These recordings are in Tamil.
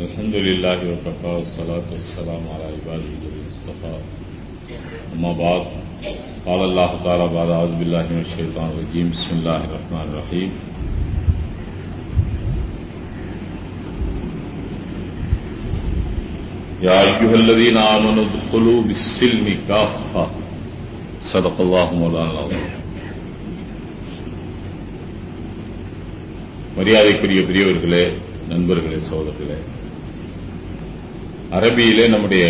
الحمد لله وكفى والصلاة والسلام على عباده الذين اصطفى أما بعد قال الله تعالى بعد أعوذ بالله من الشيطان الرجيم بسم الله الرحمن الرحيم يا أيها الذين آمنوا ادخلوا بالسلم كافة صدق الله مولانا العظيم மரியாதைக்குரிய பெரியவர்களே நண்பர்களே சகோதரர்களே அரபியிலே நம்முடைய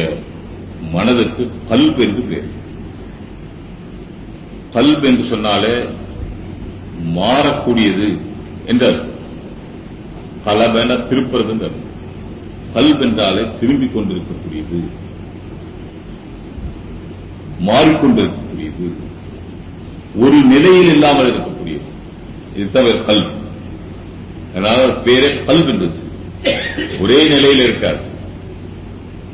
மனதுக்கு கல்ப் என்று பேர். கல்ப் என்று சொன்னாலே மாறக்கூடியது என்றார் கலபென திருப்புறது என்றார் கல்ப் என்றாலே திரும்பிக் கொண்டிருக்கக்கூடியது. மாறிக்கொண்டிருக்கக்கூடியது. ஒரு நிலையில் இல்லாமல் இருக்கக்கூடியது. இது தவிர கல்வி அதனால பேரே கல்வி என்று ஒரே நிலையில் இருக்காது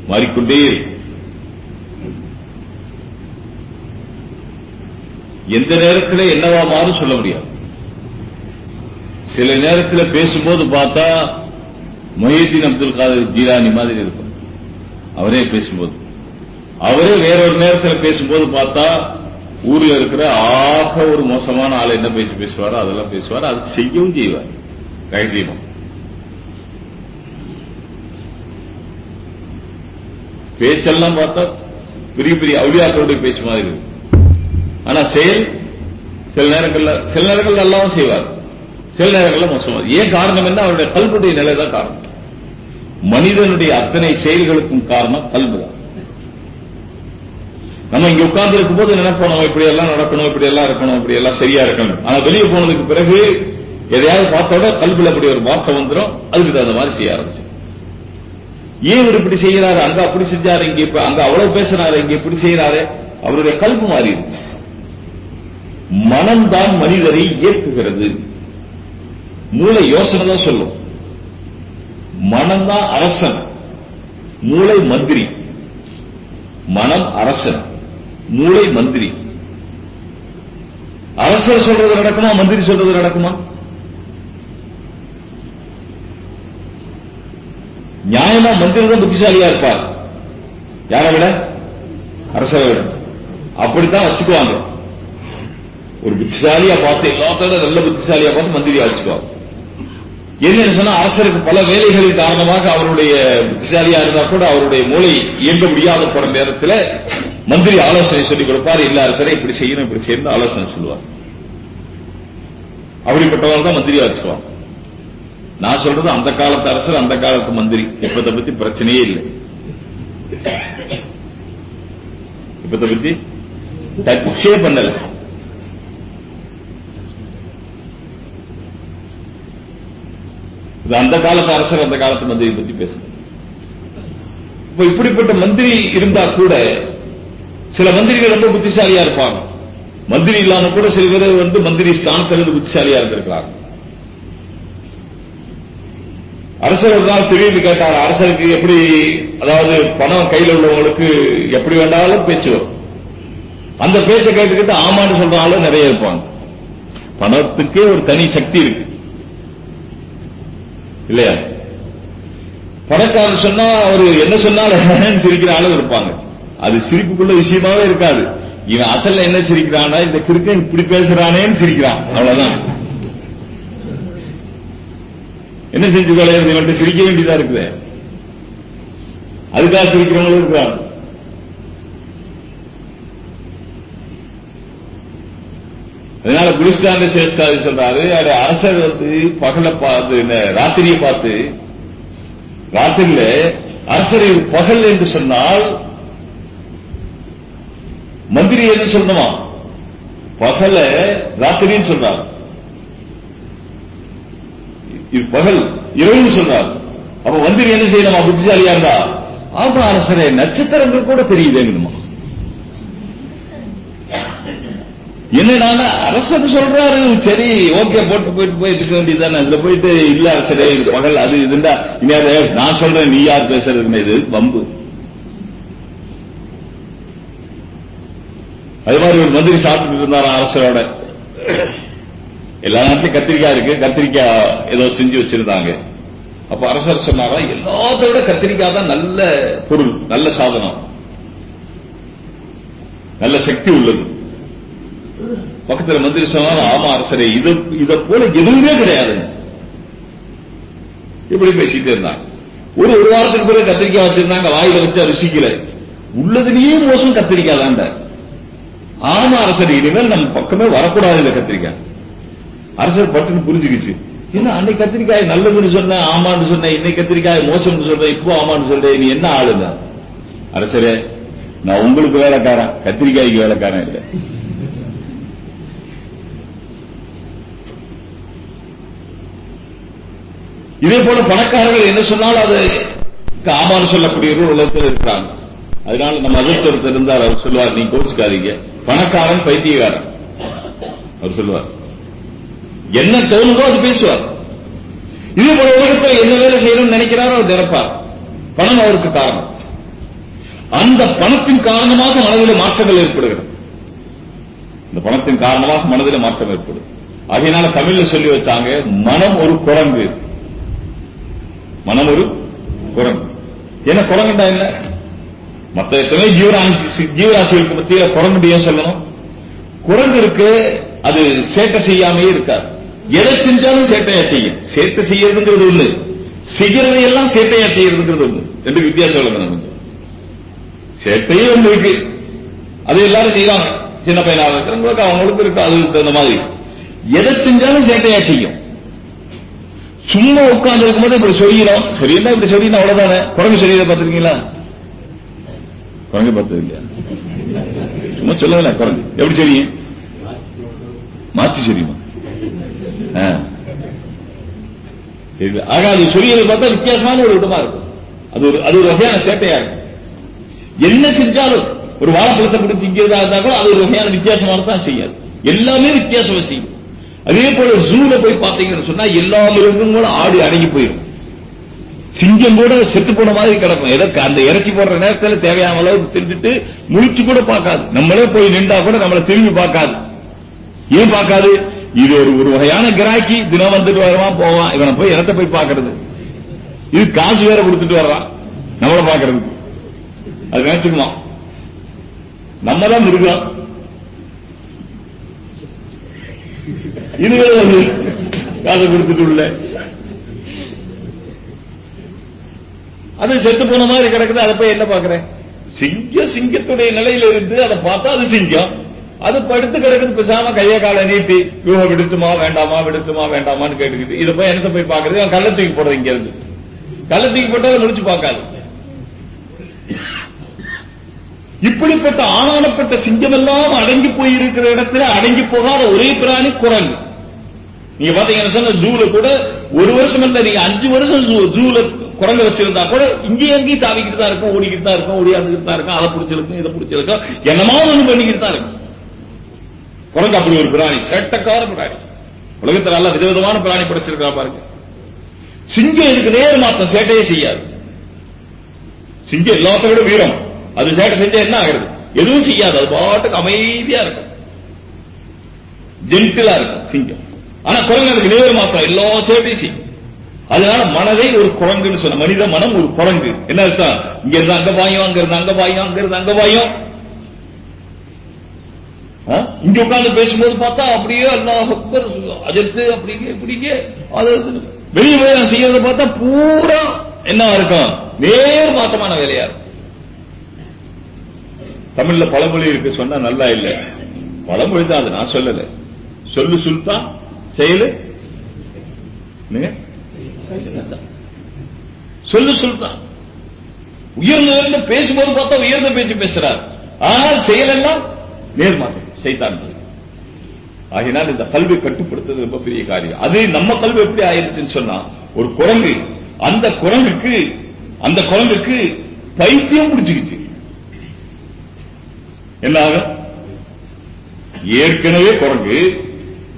மாறிக்கொண்டே எந்த நேரத்தில் என்னவா மாறும் சொல்ல முடியாது. சில நேரத்தில் பேசும்போது பார்த்தா மொஹிதீன் அப்துல் காதர் ஜீரானி மாதிரி இருக்கும். அவரே பேசும்போது. அவரே வேற ஒரு நேரத்தில் பேசும்போது பார்த்தா ஊர்ல இருக்கிற ஆக ஒரு மோசமான ஆள் என்ன பேசி பேசுவாரோ அதெல்லாம் பேசுவார் அது செய்யவும் செய்வார். ரகசியமா பேச்செல்லாம் பார்த்தா பெரிய பெரிய அவுளியாக்களுடைய பேச்சு மாதிரி இருக்கும் ஆனா செயல் சில நேரங்கள்ல சில நேரங்கள்ல எல்லாம் செய்வார். சில நேரங்கள்ல மோசமா. ஏன் காரணம் என்ன? அவருடைய கல்புடைய நிலை தான் காரணம். மனிதனுடைய அத்தனை செயல்களுக்கும் காரணம் கல்பு தான். நம்ம இங்க உட்கார்ந்து இருக்கும் போது நினைப்போம் இப்படி எல்லாம் நடக்கணும் இப்படி எல்லாம் இருக்கணும் இப்படி எல்லாம் சரியா இருக்கணும். ஆனா வெளியே போனதுக்கு பிறகு எதையாவது பார்த்தோட கல்புல அப்படி ஒரு வார்த்தை வந்துடும் அதுக்கு தகுந்த மாதிரி செய்ய ஆரம்பிச்சு ஏன் இப்படி செய்யறாரு அங்க அப்படி செஞ்சாரு இங்க இப்ப அங்க அவ்வளவு பேசுறாரு இங்க இப்படி செய்யறாரு அவருடைய கல்வி மாறிடுச்சு மனம்தான் மனிதரை இயக்குகிறது. மூளை யோசனை தான் சொல்லும். மனம்தான் அரசன். மூளை மந்திரி. மனம் அரசன். மூளை மந்திரி. அரசர் சொல்றது நடக்குமா? மந்திரி சொல்றது நடக்குமா? நியாயமா மந்திரி தான் புத்திசாலியா இருப்பார். யாரை விட? அரசரை விட. அப்படித்தான் வச்சுக்குவாங்க. ஒரு புத்திசாலியா பார்த்து எல்லாத்தோட நல்ல புத்திசாலியா பார்த்து மந்திரியா வச்சுக்குவாங்க. என்னன்னு சொன்னா அரசருக்கு பல வேலைகளின் காரணமாக அவருடைய புத்திசாலியா இருந்தா கூட அவருடைய மூளை இயங்க முடியாத போற நேரத்தில் மந்திரி ஆலோசனை சொல்லிக் கொடுப்பார். இல்ல அரசரை இப்படி செய்யணும் இப்படி செய்யணும் ஆலோசனை சொல்லுவார். அப்படிப்பட்டவங்க தான் மந்திரியா வச்சுக்குவாங்க. நான் சொல்றது அந்த காலத்து அரசர் அந்த காலத்து மந்திரி. இப்பத்தை பத்தி பிரச்சனையே இல்லை. இப்பத்தை பத்தி டச்சே பண்ணல. இது அந்த காலத்து அரசர் அந்த காலத்து மந்திரி பத்தி பேசுறது. இப்ப இப்படிப்பட்ட மந்திரி இருந்தா கூட சில மந்திரிகள் ரொம்ப புத்திசாலியா இருப்பாங்க. மந்திரி இல்லாம கூட சில பேர் வந்து மந்திரி ஸ்தானத்திலிருந்து புத்திசாலியா இருந்திருக்கிறாங்க. அரசர் ஒரு நாள் திடீர்னு கேட்டார் அரசருக்கு எப்படி அதாவது பணம் கையில் உள்ளவங்களுக்கு எப்படி வேண்டாலும் பேச்சு வரும். அந்த பேச்சை கேட்டுக்கிட்டு ஆமான்னு சொல்ற நிறைய இருப்பாங்க. பணத்துக்கே ஒரு தனி சக்தி இருக்கு. இல்லையா? பணக்காரர் சொன்னா அவரு என்ன சொன்னாலும் சிரிக்கிறாலும் இருப்பாங்க. அது சிரிப்புக்குள்ள விஷயமாவே இருக்காது. இவன் அசல்ல என்ன சிரிக்கிறான்னா இந்த கிருக்கன் இப்படி பேசுறானேன்னு சிரிக்கிறான். அவ்வளவுதான். என்ன செஞ்சு தொலைகிறது இவன்ட்டு சிரிக்க வேண்டியதா இருக்குது. அதுக்காக சிரிக்கிறவங்களும் இருக்கிறாங்க. அதனால குலிஸ்தான் சேஸ்தாதி சொல்றாரு அது அரசர் வந்து பகல பார்த்து ராத்திரியை பார்த்து ராத்திரியில அரசரை பகல் என்று சொன்னால் மந்திரி என்ன சொல்லணுமா? பகல ராத்திரின்னு சொல்றாரு. இது பகல் இரவு சொன்னார் அப்ப வந்து என்ன செய்யணுமா? புத்திசாலியா இருந்தா? ஆமா அரசரே நட்சத்திரங்கள் கூட தெரியுதுங்கணுமா? என்னடா அரசர் சொல்றாரு. சரி ஓகே போட்டு போயிட்டு போயிட்டு இருக்க வேண்டியதானே அதுல போயிட்டு இல்ல அரசரே இது பகல் அது இதுண்டா. இனியாரு நான் சொல்றேன் நீ யார் பேசுறதுன்னு இது? வம்பு. அது மாதிரி ஒரு மந்திரி சாப்பிட்டு இருந்தாரா அரசரோட? எல்லா நாட்டிலும் கத்திரிக்காய் இருக்கு. கத்திரிக்காய் ஏதோ செஞ்சு வச்சிருந்தாங்க. அப்ப அரசர் சொன்னாரா எல்லாத்தோட கத்திரிக்காய் தான் நல்ல பொருள் நல்ல சாதனம். நல்ல சக்தி உள்ளது. பக்கத்துல மந்திரி சொன்னாலும் ஆமா அரசரே இது இத போல எதுவுமே கிடையாது இப்படி பேசிட்டே இருந்தாங்க. ஒரு ஒரு வாரத்துக்கு பிறகு கத்திரிக்காய் வச்சிருந்தாங்க. வாயில வச்சா ருசிக்கல. உள்ளதுலயே மோசம் கத்திரிக்காய் தாண்ட ஆமா அரசர் இனிமேல் நம்ம பக்கமே வரக்கூடாது இந்த கத்திரிக்காய் அரசர் பட்டுன்னு புரிஞ்சுக்கிச்சு. என்ன அன்னைக்கு கத்திரிக்காய் நல்லதுன்னு சொன்ன ஆமான்னு சொன்ன இன்னைக்கு கத்திரிக்காய் மோசம்னு சொல்ற இப்போ ஆமான்னு சொல்ற நீ என்ன ஆளுங்க? அரசரே நான் உங்களுக்கு வேலைக்காரன் கத்திரிக்காய்க்கு வேலைக்காரன் இல்லை. இதே போல பணக்காரர்கள் என்ன சொன்னாலும் அது ஆமான்னு சொல்லக்கூடியவர்கள் உலகத்தில் இருக்கிறாங்க. அதனால நம்ம அதிர்ஷ்டத்தில் இருந்தால் அவர் சொல்லுவார் நீ கோச்சுக்காதீங்க. பணக்காரன் பைத்தியக்காரன். அவர் சொல்லுவார். என்ன தோணுதோ அது பேசுவார். இது போல உலகத்தில் என்ன வேலை செய்யணும்னு நினைக்கிறாரோ அவர் திறப்பார் பணம் அவருக்கு காரணம். அந்த பணத்தின் காரணமாக மனதில் மாற்றங்கள் ஏற்படுகிறது. இந்த பணத்தின் காரணமாக மனதில் மாற்றம் ஏற்படும். அதனால தமிழ்ல சொல்லி வச்சாங்க மனம் ஒரு குரங்கு. மனம் ஒரு குரங்கு. என்ன குரங்குண்டா என்ன? மத்த எத்தனை ஜீவராசி ஜீவராசிகளுக்கு பத்தி குரங்கு ஏன் சொல்லணும்? குரங்கு இருக்கு அது சேட்டை செய்யாமையே இருக்காது. எதை செஞ்சாலும் சேட்டையா செய்யும். சேட்டை செய்யறதுங்கிறது ஒண்ணு. செய்யறதை எல்லாம் சேட்டையா செய்யறதுங்கிறது ஒண்ணு. ரெண்டு வித்தியாசம் சொல்லுங்க நமக்கு சேட்டையே ஒண்ணு இருக்கு. அது எல்லாரும் செய்யறாங்க சின்ன பையனாக இருக்கிறவங்களுக்கு அவங்களுக்கு இருக்கு. அதுக்கு தகுந்த மாதிரி. எதை செஞ்சாலும் சேட்டையா செய்யும். சும்மா உட்கார்ந்து இருக்கும்போது இப்படி சொல்லிடும் சொல்லியிருந்தா இப்படி சொல்லினா அவ்வளவுதானே? குரங்கு சொல்லியதை பார்த்திருக்கீங்களா? குரங்கு பார்த்தது இல்லையா சும்மா சொல்லவில்லை குரங்கு. எப்படி சொல்லியும்? மாத்தி சொல்லியுமா? ஆக அது சொல்லியதை பார்த்தா வித்தியாசமான ஒரு விதமா இருக்கும். அது ஒரு அது ஒரு வகையான சேட்டையா இருக்கும். என்ன செஞ்சாலும் ஒரு வாழைப்பழத்தை கொடுத்து திங்கிறதா இருந்தா கூட அது ஒரு வகையான வித்தியாசமானதான் செய்யாது. எல்லாமே வித்தியாசமா செய்யும் அதே போல ஜூல போய் பாத்தீங்கன்னு சொன்னா எல்லா மிருகங்களும் ஆடு அடங்கி போயிடும். சிங்கம் கூட செத்து போன மாதிரி கிடக்கும். எதற்கு அந்த இறைச்சி போடுற நேரத்தில் தேவையான அளவுக்கு திருந்துட்டு முழிச்சு கூட பார்க்காது. நம்மளே போய் நின்றா கூட நம்மளை திரும்பி பார்க்காது. ஏன் பார்க்காது? இது ஒரு ஒரு வகையான கிராக்கி தினம் வந்துட்டு வருவான் போவான் இவனை போய் இடத்த போய் பார்க்கறது. இது காசு வேற கொடுத்துட்டு வர்றான் நம்மள பாக்குறது அது நினைச்சுக்குமா நம்ம தான் மிருகம் இது காசை கொடுத்துட்டு உள்ள. அது செத்து போன மாதிரி கிடக்குது அதை போய் என்ன பாக்குறேன் சிங்கம் சிங்கத்துடைய நிலையில இருந்து அதை பார்த்தா அது சிங்கம். அது படுத்து கிடக்குது பேசாம கையை காலை நீட்டி யூக விடுத்துமா வேண்டாமா விடுத்துமா வேண்டாமான்னு கேட்டுக்கிட்டு இதை போய் என்னத்தை போய் பாக்குறது அவன் கள்ள தூக்கி போடுறது இங்க இருந்து. கள்ள தூக்கி போட்டா முடிச்சு பார்க்காது. இப்படிப்பட்ட ஆனானப்பட்ட சிங்கம் எல்லாம் அடங்கி போய் இருக்கிற இடத்துல அடங்கி போகாத ஒரே பிராணி குரங்கு நீங்க பாத்தீங்கன்னா சொன்ன ஜூல கூட ஒரு வருஷம் இல்ல நீங்க அஞ்சு வருஷம் ஜூல குரங்கு வச்சிருந்தா கூட இங்கேயும் அங்கேயும் தாவிக்கிட்டு தான் இருக்கும் ஓடிக்கிட்டு தான் இருக்கும் ஓடியாந்துக்கிட்டு தான் இருக்கும் அதை பிடிச்சிருக்கும் இதை பிடிச்சிருக்கும் என்னமாவது ஒண்ணு பண்ணிக்கிட்டு தான் இருக்கும். குரங்கு அப்படி ஒரு பிராணி சேட்டக்கார பிராணி. உலகத்தில் நல்ல விதவிதமான பிராணி படைச்சிருக்கா பாருங்க. சிங்கம் இதுக்கு நேர் மாற்றம் சேட்டையே செய்யாது. சிங்கம் எல்லாத்த விட வீரம். அது சேட்டை செஞ்சா என்ன ஆகிறது? எதுவும் செய்யாது. அது பாட்டுக்கு அமைதியா இருக்கும். ஜென்டிலா இருக்கும் சிங்கம். ஆனா குரங்கு அதுக்கு நேர் மாத்திரம் எல்லா சேட்டையும் செய்யும். அதனால மனதை ஒரு குரங்குன்னு சொன்ன மனித மனம் ஒரு குரங்கு. என்ன அர்த்தம்? இங்க இருந்து அங்க பாயும் அங்க இருந்து அங்க பாயும் அங்க இருந்து அங்க பாயும். இங்க உட்கார்ந்து பேசும்போது பார்த்தா அப்படியே அல்லாஹ் அக்பர் அஜத்து அப்படிங்க இப்படிங்க அது வெளியே போய் செய்யறத பார்த்தா பூரா என்ன இருக்கும்? நேர் மாற்றமான வேலையா இருக்கும். தமிழ்ல பழமொழி இருக்கு சொன்னா நல்லா இல்ல. பழமொழி தான் அது நான் சொல்லல. சொல்லு சுல்தான் செயலு. சொல்லு சுல்தான் உயர்ந்த உயர்ந்து பேசும்போது பார்த்தா உயர்ந்த பேச்சு பேசுறார். ஆனால் செயலெல்லாம் நேர்மாற்றம் செய்தான் ஆகினால் இந்த கல்வி கட்டுப்படுத்துறது ரொம்ப பெரிய காரியம். அது நம்ம கல்வி எப்படி ஆயிருச்சுன்னு சொன்னா ஒரு குரங்கு அந்த குரங்குக்கு அந்த குரங்குக்கு பைத்தியம் பிடிச்சுக்கிச்சு. என்ன ஆகும்? ஏற்கனவே குரங்கு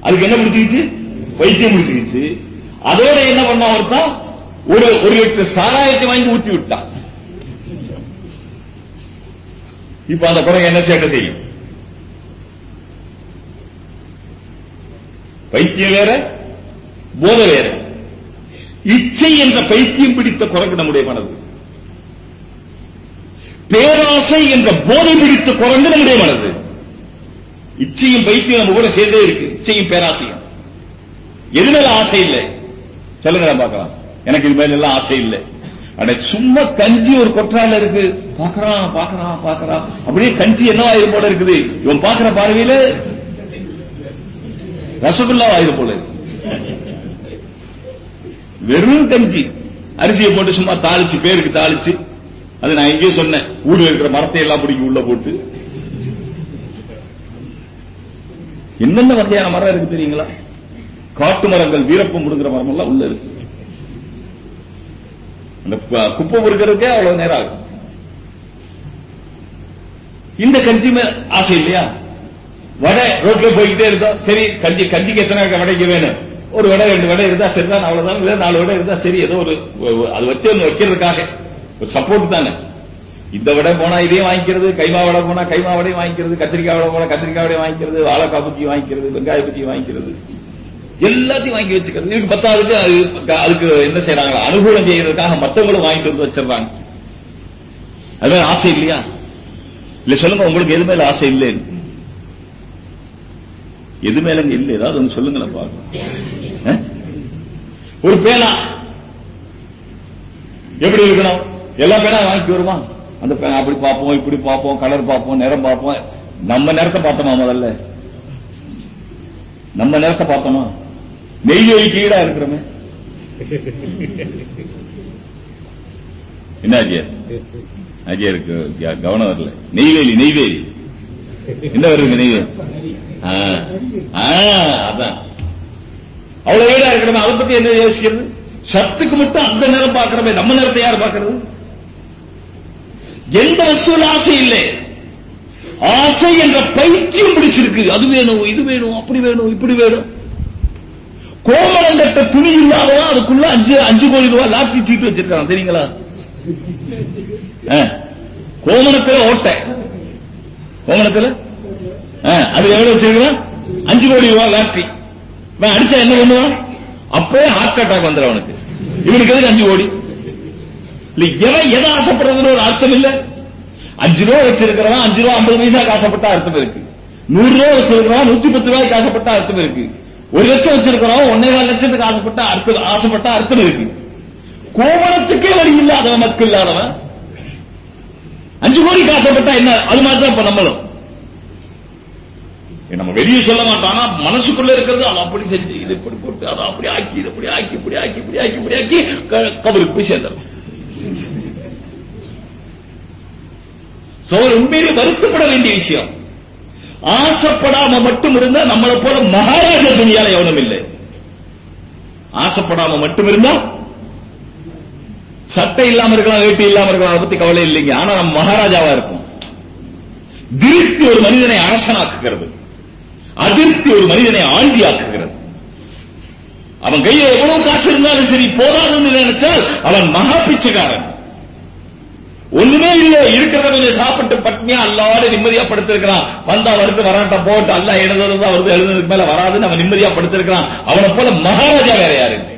அதுக்கு என்ன பிடிச்சிக்கிச்சு? பைத்தியம் பிடிச்சிக்கிச்சு. அதோட என்ன பண்ணா ஒருத்தான் ஒரு ஒரு லிட்டர் சாராயத்தை வாங்கி ஊற்றி விட்டான். இப்ப அந்த குரங்கு என்ன சேட்டை செய்யும்? பைத்தியம் வேற போதை வேற இச்சை என்ற பைத்தியம் பிடித்த குரங்கு நம்முடைய மனது. பேராசை என்ற போதை பிடித்த குரங்கு நம்முடைய மனது. இச்சையும் பைத்தியம் நம்ம கூட சேர்ந்தே இருக்கு. இச்சையும் பேராசையும். எது மேல ஆசை இல்லை? சொல்லுங்க நான் பார்க்கலாம். எனக்கு இது மேல எல்லாம் ஆசை இல்லை. அட சும்மா கஞ்சி ஒரு கொற்றால இருக்கு. பாக்குறான் பாக்குறான் பாக்குறான் அப்படியே கஞ்சி என்ன ஆயிரம் போல இருக்குது? இவன் பாக்குற பார்வையில ரசகுல்லா ஆயுதம் போல இருக்கு. வெறும் கஞ்சி. அரிசியை போட்டு சும்மா தாளிச்சு பேருக்கு தாளிச்சு அது நான் எங்கேயும் சொன்னேன். ஊர்ல இருக்கிற மரத்தை எல்லாம் பிடிக்கி உள்ள போட்டு. என்னென்ன வகையான மரம் இருக்கு தெரியுங்களா? காட்டு மரங்கள் வீரப்பம் முடுங்கிற மரம் எல்லாம் உள்ள இருக்கு. அந்த குப்பை பொறுக்கிறதுக்கே அவ்வளவு நேரம் ஆகும். இந்த கஞ்சிமே ஆசை இல்லையா? வடை ரோட்ல போய்கிட்டே இருந்தோம் சரி கஞ்சி கஞ்சிக்கு எத்தனை வடைக்கு வேணும்? ஒரு வடை ரெண்டு வடை இருந்தா சரிதான் அவ்வளவுதான். இல்ல நாலு வடை இருந்தா சரி ஏதோ ஒரு அது வச்சு ஒன்று வைக்கிறதுக்காக. ஒரு சப்போர்ட் தானே. இந்த வடை போனா இதையும் வாங்கிக்கிறது கைமா வடை போனா கைமா வடையும் வாங்கிக்கிறது கத்திரிக்காய் வடை போனா கத்திரிக்காய் வடையும் வாங்கிக்கிறது வாழைக்காய் பத்தி வாங்கிக்கிறது வெங்காய பத்தி வாங்கிக்கிறது. எல்லாத்தையும் வாங்கி வச்சுக்கிறது. இதுக்கு பத்தாவதுக்கு அது- அதுக்கு என்ன செய்யறாங்க அனுகூலம் செய்யறதுக்காக மத்தவங்களும் வாங்கிட்டு வந்து வச்சிடறாங்க. அது ஆசை இல்லையா? இல்ல சொல்லுங்க உங்களுக்கு எது மேல ஆசை இல்லை எது மேலங்க இல்லை? ஏதாவது ஒன்று சொல்லுங்களேன் பாருங்க. ஒரு பேனா. எப்படி இருக்கணும்? எல்லா பேனா வாங்கிட்டு வருமா? அந்த பேனா அப்படி பார்ப்போம் இப்படி பார்ப்போம் கலர் பார்ப்போம் நிறம் பார்ப்போம். நம்ம நேரத்தை பார்த்தோமா முதல்ல? நம்ம நேரத்தை பார்த்தோமா? நெய்வேலிக்கு ஈடா இருக்கிறோமே. என்ன அஜய் அஜய் இருக்கு. கவனம் வரல. நெய்வேலி நெய்வேலி என்ன வருங்க நெய்வேலி அதான். அவ்வளவு வீடா இருக்கணுமே? அதை பத்தி என்ன யோசிக்கிறது? சத்துக்கு மட்டும் அந்த நேரம் பார்க்கிறோமே நம்ம நேரத்தை யார் பார்க்கிறது? எந்த வசூல் ஆசை இல்லை. ஆசை என்ற பைத்தியம் பிடிச்சிருக்கு. அது வேணும் இது வேணும் அப்படி வேணும் இப்படி வேணும். கோமலம் கட்ட துணி இல்லாதவா? அதுக்குள்ள அஞ்சு அஞ்சு கோடி ரூபாய் லாட்டரி சீட்டு வச்சிருக்கான். தெரியுங்களா? கோமணத்தில் ஓட்டை. கோமணத்துல அது எவ்வளவு வச்சிருக்கான் அஞ்சு கோடி ரூபாய் லாட்டரி அடிச்சா என்ன பண்ணுவான்? அப்பவே ஹார்ட் அட்டாக் வந்துடும் அவனுக்கு. இவனுக்கு எதுக்கு அஞ்சு கோடி? இல்ல எவன் எதை ஆசைப்படுறதுன்னு ஒரு அர்த்தம் இல்ல. அஞ்சு ரூபா வச்சிருக்கிறவன் அஞ்சு ரூபா ஐம்பது பைசா காசப்பட்டா அர்த்தம் இருக்கு. நூறு ரூபா வச்சிருக்கிறவன் நூத்தி பத்து ரூபாய்க்கு காசப்பட்டா அர்த்தம் இருக்கு. ஒரு லட்சம் வச்சிருக்கிறவன் ஒன்னே கால் லட்சத்துக்கு ஆசைப்பட்டா அர்த்தம் ஆசைப்பட்டா அர்த்தம் இருக்கு. கோவணத்துக்கே வழி இல்லாதவன் மக்கள் இல்லாதவன். அஞ்சு கோடிக்கு ஆசைப்பட்டா என்ன? அது மாதிரி தான் இப்ப நம்மளும். நம்ம வெளியே சொல்ல மாட்டோம். ஆனா மனசுக்குள்ள இருக்கிறது அதை அப்படி செஞ்சு இது இப்படி போட்டு அதை அப்படி ஆக்கி இது இப்படி ஆக்கி இப்படி ஆக்கி இப்படி ஆக்கி இப்படி ஆக்கி க- கபருக்கு போய் சேர்ந்துடும் சோர் உண்மையிலே வருத்தப்பட வேண்டிய விஷயம். ஆசைப்படாம மட்டும் இருந்தா நம்மளை போல மகாராஜ துணியால எவனும் இல்லை. ஆசைப்படாம மட்டும் இருந்தா சட்டை இல்லாம இருக்கலாம் வேட்டி இல்லாம இருக்கலாம் அதை பத்தி கவலை இல்லைங்க. ஆனா நம்ம மகாராஜாவா இருக்கும். திருப்தி ஒரு மனிதனை அரசனாக்குகிறது. அதிருப்தி ஒரு மனிதனை ஆண்டியாக்குகிறது. அவன் கையில எவ்வளவு காசு இருந்தாலும் சரி போதாதுன்னு நினைச்சால் அவன் மகா பிச்சைக்காரன். ஒண்ணுமே இல்ல இருக்கிறத கொஞ்சம் சாப்பிட்டு பட்னியா அல்லாட நிம்மதியா படுத்திருக்கிறான். வந்தா வருது வராட்டா போட்டு அல்ல எழுதுறது வருது எழுதுறதுக்கு மேல வராதுன்னு அவன் நிம்மதியா படுத்திருக்கிறான். அவனை போல மகாராஜா வேற யாரு இல்லை.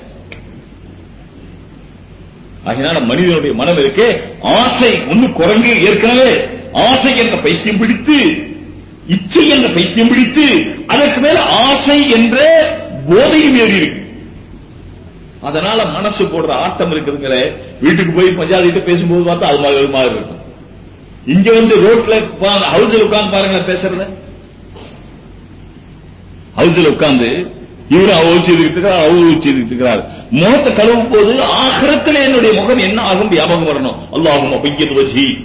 அதனால மனிதனுடைய மனம் இருக்கே ஆசை ஒண்ணு குரங்கு ஏற்கனவே ஆசை என்ற பைத்தியம் பிடித்து இச்சை என்ற பைத்தியம் பிடித்து அதற்கு மேல ஆசை என்ற போதையும் ஏறி இருக்கு. அதனால மனசு போடுற ஆட்டம் இருக்குதுங்களே வீட்டுக்கு போய் பஞ்சாயத்து பேசும்போது பார்த்தா அது மாதிரி மாதிரி இருக்கும். இங்க வந்து ரோட்ல ஹவுஸ்ல உட்கார்ந்து பாருங்களேன் பேசுறத. ஹவுஸ்ல உட்கார்ந்து இவரு அவ்வளவு செய்துக்கிட்டு இருக்கிறார் அவ்வளவு செய்துக்கிட்டு இருக்கிறார் முகத்தை கழுவும் போது ஆகிரத்தில் என்னுடைய முகம் என்ன ஆகும்? வியாபகம் வரணும். அல்லாஹும் அப்பையது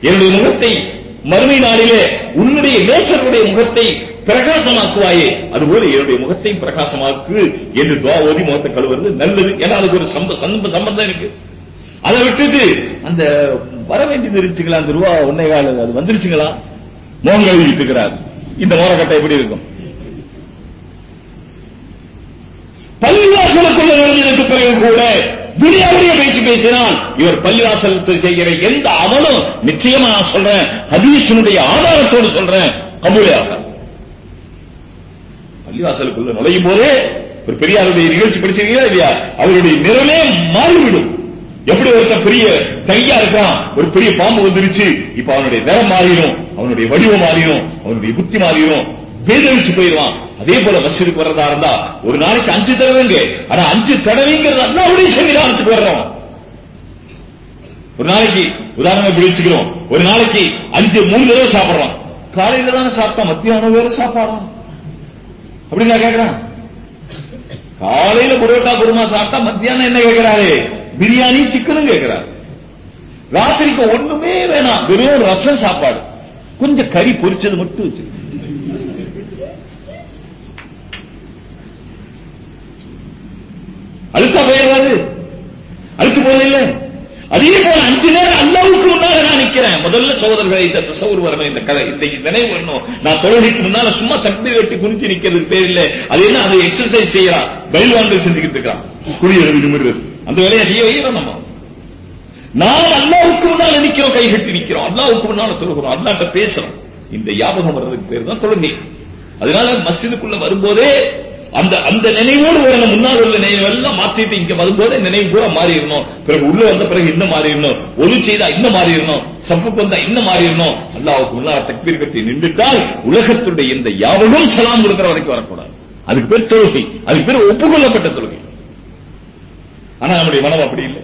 என்னுடைய முகத்தை மறுமை நாளிலே உன்னுடைய நேசருடைய முகத்தை பிரகாசமாக்குவாயே. அதுபோல என்னுடைய முகத்தை பிரகாசமாக்கு என்று துவா ஓதி முகத்தை கழுவுறது நல்லது. ஏன்னா அதுக்கு ஒரு சம்ப- சம்ப- சம்பந்தம் இருக்கு. அதை விட்டுட்டு அந்த வர வேண்டியது இருந்துச்சுங்களா? அந்த ரூபா ஒன்னே கால அது வந்துருச்சுங்களா? மோகம் கழுவிட்டு இருக்கிறார் இந்த மோரக்கட்டை எப்படி இருக்கும்? பள்ளிவாசலுக்குள்ள நுழைஞ்சதுக்கு பிறகு கூட துனியாவுடைய பேச்சு பேசினால் இவர் பள்ளிவாசல் செய்கிற எந்த அமலும் நிச்சயமா நான் சொல்றேன். ஹதீஷனுடைய ஆதாரத்தோடு சொல்றேன். கபூலியாக. பள்ளிவாசலுக்குள்ள நுழையும் போதே ஒரு பெரியாருடைய நிகழ்ச்சி படிச்சிருக்கீங்களா இல்லையா? அவருடைய நிறமே மாறிவிடும். எப்படி ஒருத்தன் பெரிய கையா இருக்கிறான் ஒரு பெரிய பாம்பு வந்துருச்சு. இப்ப அவனுடைய நிறம் மாறிடும். அவனுடைய வடிவம் மாறிடும். அவனுடைய புத்தி மாறிடும். வேதளிச்சு போயிடுவான் அதே போல மசிதுக்கு வர்றதா இருந்தா ஒரு நாளைக்கு அஞ்சு தடவைங்க. ஆனா அஞ்சு தடவைங்கிறது அல்லாவுடைய சன்னிதானத்துக்கு வர்றோம். ஒரு நாளைக்கு உதாரணமா இப்படி வச்சுக்கிறோம். ஒரு நாளைக்கு அஞ்சு மூணு தடவை சாப்பிடுறோம். காலையில தானே சாப்பிட்டோம் மத்தியானம் வேற சாப்பாடுறோம் அப்படி நான் கேட்கிறேன் காலையில புரோட்டா குருமா சாப்பிட்டா மத்தியானம் என்ன கேட்கிறாரு பிரியாணி சிக்கனும் கேட்கிறாரு ராத்திரிக்கு ஒண்ணுமே வேணாம். வெறும் ரசம் சாப்பாடு. கொஞ்சம் கறி பொரிச்சது மட்டும் வச்சு அழுத்தா போயிடாது அழுத்து போதில்லை அதே போல அஞ்சு நேரம் அல்லாவுக்கு முன்னால நான் நிக்கிறேன் முதல்ல சகோதரர்களை இந்த தசவுர் வரணும் இந்த கதை இந்த நினைவு வரணும் நான் தொழுகைக்கு முன்னால சும்மா தப்பி வெட்டி குனிச்சு நிக்கிறதுக்கு பேர் இல்ல. அது என்ன அதை எக்ஸசைஸ் செய்யறான் பயில்வான்கள் செஞ்சுக்கிட்டு இருக்கான் குடியரவு நிமிடுறது அந்த வேலையை செய்ய வைக்கிறோம் நம்ம? நாம் அல்லாவுக்கு முன்னால் நிற்கிறோம் கை கட்டி நிக்கிறோம் அல்லாவுக்கு முன்னால தொழுகிறோம். அல்லாட்ட பேசுறோம். இந்த யாபகம் வர்றதுக்கு பேர் தான் தொழுகை. அதனால மஸ்ஜிதுக்குள்ள வரும்போதே அந்த அந்த நினைவோடு வரணும் முன்னால் உள்ள நினைவு எல்லாம் மாற்றிட்டு இங்க வரும்போது நினைவு பூரா மாறிடணும். பிறகு உள்ள வந்த பிறகு இன்னும் மாறிடணும். ஒலு செய்தா இன்னும் மாறிடணும். சஃபுக்கு வந்தா இன்னும் மாறிடணும். அல்லாவுக்கு முன்னால தக்பீர் கட்டி நின்றுட்டால் உலகத்துடைய இந்த யாவரும் சலாம் கொடுக்கிற வரைக்கும் வரக்கூடாது. அதுக்கு பேர் தொழுகை. அதுக்கு பேர் ஒப்புக்கொள்ளப்பட்ட தொழுகை. ஆனா நம்முடைய மனம் அப்படி இல்லை.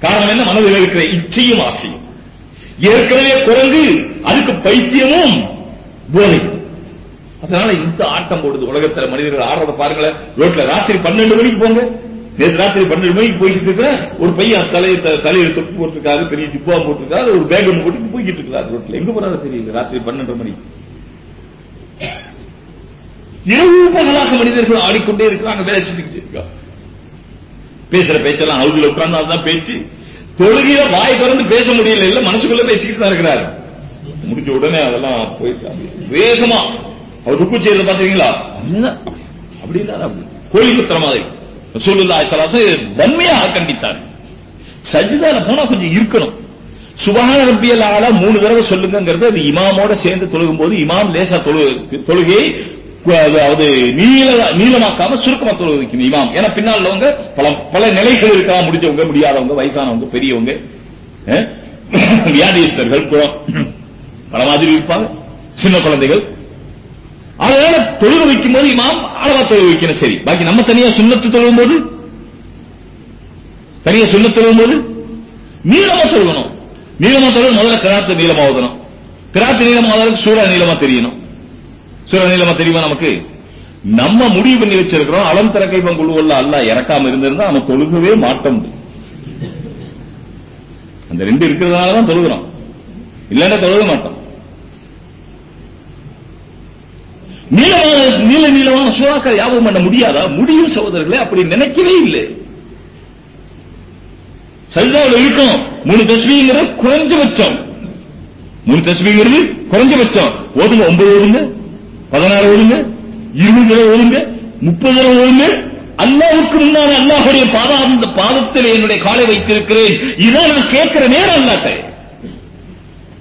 காரணம் என்ன? மனதில் இருக்கிற இச்சையும் ஆசையும். ஏற்கனவே குரங்கு அதுக்கு பைத்தியமும் போதை. அதனால இந்த ஆட்டம் போடுது உலகத்துல மனிதர்கள் ஆடுறத பாருங்களேன். ரோட்ல ராத்திரி பன்னெண்டு மணிக்கு போங்க. நேற்று ராத்திரி பன்னெண்டு மணிக்கு போய்கிட்டு இருக்கிற ஒரு பையன் தலையை தலையை தொட்டு போட்டிருக்காரு பெரிய ஜிப்பா போட்டிருக்காரு ஒரு பேக் ஒன்று போட்டு போய்கிட்டு இருக்கிறார் ரோட்ல. எங்க போறாரு தெரியல ராத்திரி பன்னெண்டு மணிக்கு இரவு பகலாக மனிதர்கள் ஆடிக்கொண்டே இருக்கிறாங்க வேலை செஞ்சுக்கிட்டு இருக்காங்க பேசுற பேச்செல்லாம் ஹவுஸ்ல உட்கார்ந்து அதுதான் பேச்சு. தொழுகையில வாய் திறந்து பேச முடியல இல்ல மனசுக்குள்ள பேசிக்கிட்டு தான் இருக்கிறாரு. முடிஞ்ச உடனே அதெல்லாம் போயிட்டாங்க. வேகமா அவர் ருக்கு செய்யறத பாத்தீங்களா அப்படி இல்ல அப்படி. கோயில் குத்துற மாதிரி. ரசூலுல்லா சலாசம் வன்மையாக கண்டித்தார். சஜிதால போனா கொஞ்சம் இருக்கணும். சுபஹான ரப்பியல் ஆளா மூணு தடவை சொல்லுங்கிறது அது இமாமோட சேர்ந்து தொழுகும் போது இமாம் லேசா தொழு தொழுகையை அதாவது நீள நீளமாக்காம சுருக்கமா தொழுக வைக்கணும் இமாம். ஏன்னா பின்னால் உள்ளவங்க பல பல நிலைகள் இருக்கலாம் முடிஞ்சவங்க முடியாதவங்க வயசானவங்க பெரியவங்க. வியாதிஸ்தர்கள் பல மாதிரி இருப்பாங்க. சின்ன குழந்தைகள் அதனால தொழுக வைக்கும் போது இமாம் அளவா தொழுக வைக்கணும். சரி. பாக்கி நம்ம தனியா சுண்ணத்து தொழுகும் போது தனியா சுண்ண தொழுகும் போது நீளமா தொழுகணும். நீளமா தொழுக முதல்ல கிராத்து நீளமா ஓதணும் கிராத்து நீளமா ஓதறதுக்கு சூறா நீளமா தெரியணும். சூறா நீளமா தெரியுமா நமக்கு? நம்ம முடிவு பண்ணி வச்சிருக்கிறோம். அலம் திறக்கை பங்குழுவல்ல அல்ல இறக்காம இருந்திருந்தா நம்ம தொழுகவே மாட்டோம். அந்த ரெண்டு இருக்கிறதுனால தான் தொழுகிறோம். இல்லைன்னா தொழுக மாட்டோம். நீளமான நீள நீளமான சூறாக்கள் ஞாபகம் பண்ண முடியாதா? முடியும் சகோதரர்களே அப்படி நினைக்கவே இல்லை. சஜிதாவில் இருக்கும். மூணு தஸ்மிங்கிறது குறைஞ்சபட்சம். மூணு தஸ்மிங்கிறது குறைஞ்சபட்சம். ஓதுங்க ஒன்பது ஓதுங்க பதினாறு ஓதுங்க இருபது தடவை ஓதுங்க முப்பது தடவை ஓதுங்க. அல்லாவுக்கு முன்னால் அல்லாஹுடைய பாதத்தில் என்னுடைய காலை வைத்திருக்கிறேன். இதை நான் கேட்கிற நேரம் அல்லாட்டேன்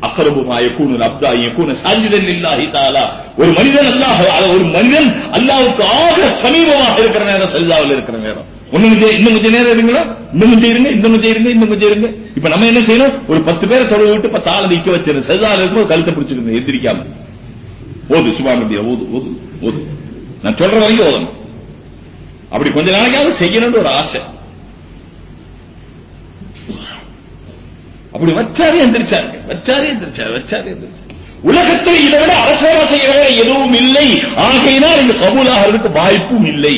அக்கரபுமா யகூனு அப்தா யகூன சாஜிதன் இல்லாஹி தாலா. ஒரு மனிதன் அல்லாஹ் ஒரு மனிதன் அல்லாவுக்கு ஆக சமீபமாக இருக்கிற நேரம் சஜிதாவில் இருக்கிற நேரம். ஒண்ணு இன்னும் கொஞ்சம் நேரம் இருங்களா? இன்னும் கொஞ்சம் இருங்க இன்னும் கொஞ்சம் இருங்க இன்னும் கொஞ்சம் இருங்க. இப்ப நம்ம என்ன செய்யணும்? ஒரு பத்து பேரை தொலை விட்டு பத்து ஆளை நிக்க வச்சிருந்தோம் சஜிதாவில் இருக்கும்போது கழுத்தை பிடிச்சிருந்தோம் எந்திரிக்காம. ஓது சுபானந்தியா ஓது ஓது ஓது. நான் சொல்ற வரைக்கும் ஓதணும். அப்படி கொஞ்ச நாளைக்காவது செய்யணும்னு ஒரு ஆசை. அப்படி வச்சாரே எந்திரிச்சாரு வச்சாரே எந்திரிச்சாரு வச்சாரே எந்திரிச்சாரு. உலகத்தில் இதை விட அரசாக செய்கிற எதுவும் இல்லை. ஆகையினால் இந்த கபூலாகிறதுக்கு வாய்ப்பும் இல்லை.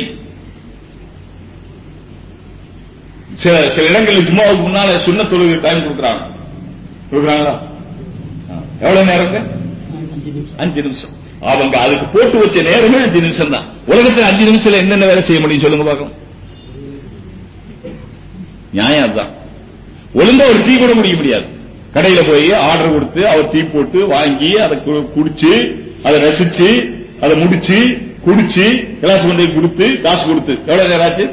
சில சில இடங்களில் ஜும்மாவுக்கு முன்னால சுண்ண தொழுகை டைம் கொடுக்குறாங்க. கொடுக்குறாங்களா? எவ்வளவு நேரங்க? அஞ்சு நிமிஷம். அவங்க அதுக்கு போட்டு வச்ச நேரமே அஞ்சு நிமிஷம் தான் உலகத்தில் அஞ்சு நிமிஷத்துல என்னென்ன வேலை செய்ய முடியும் சொல்லுங்க பார்க்கலாம். நியாயம் அதுதான். ஒழுங்கா ஒரு டீ கூட குடிக்க முடியாது. கடையில போய் ஆர்டர் கொடுத்து அவர் டீ போட்டு வாங்கி அதை குடிச்சு அதை ரசிச்சு அதை முடிச்சு குடிச்சு கிளாஸ் கொண்டு போய் கொடுத்து காசு கொடுத்து. எவ்வளவு நேரம் ஆச்சு?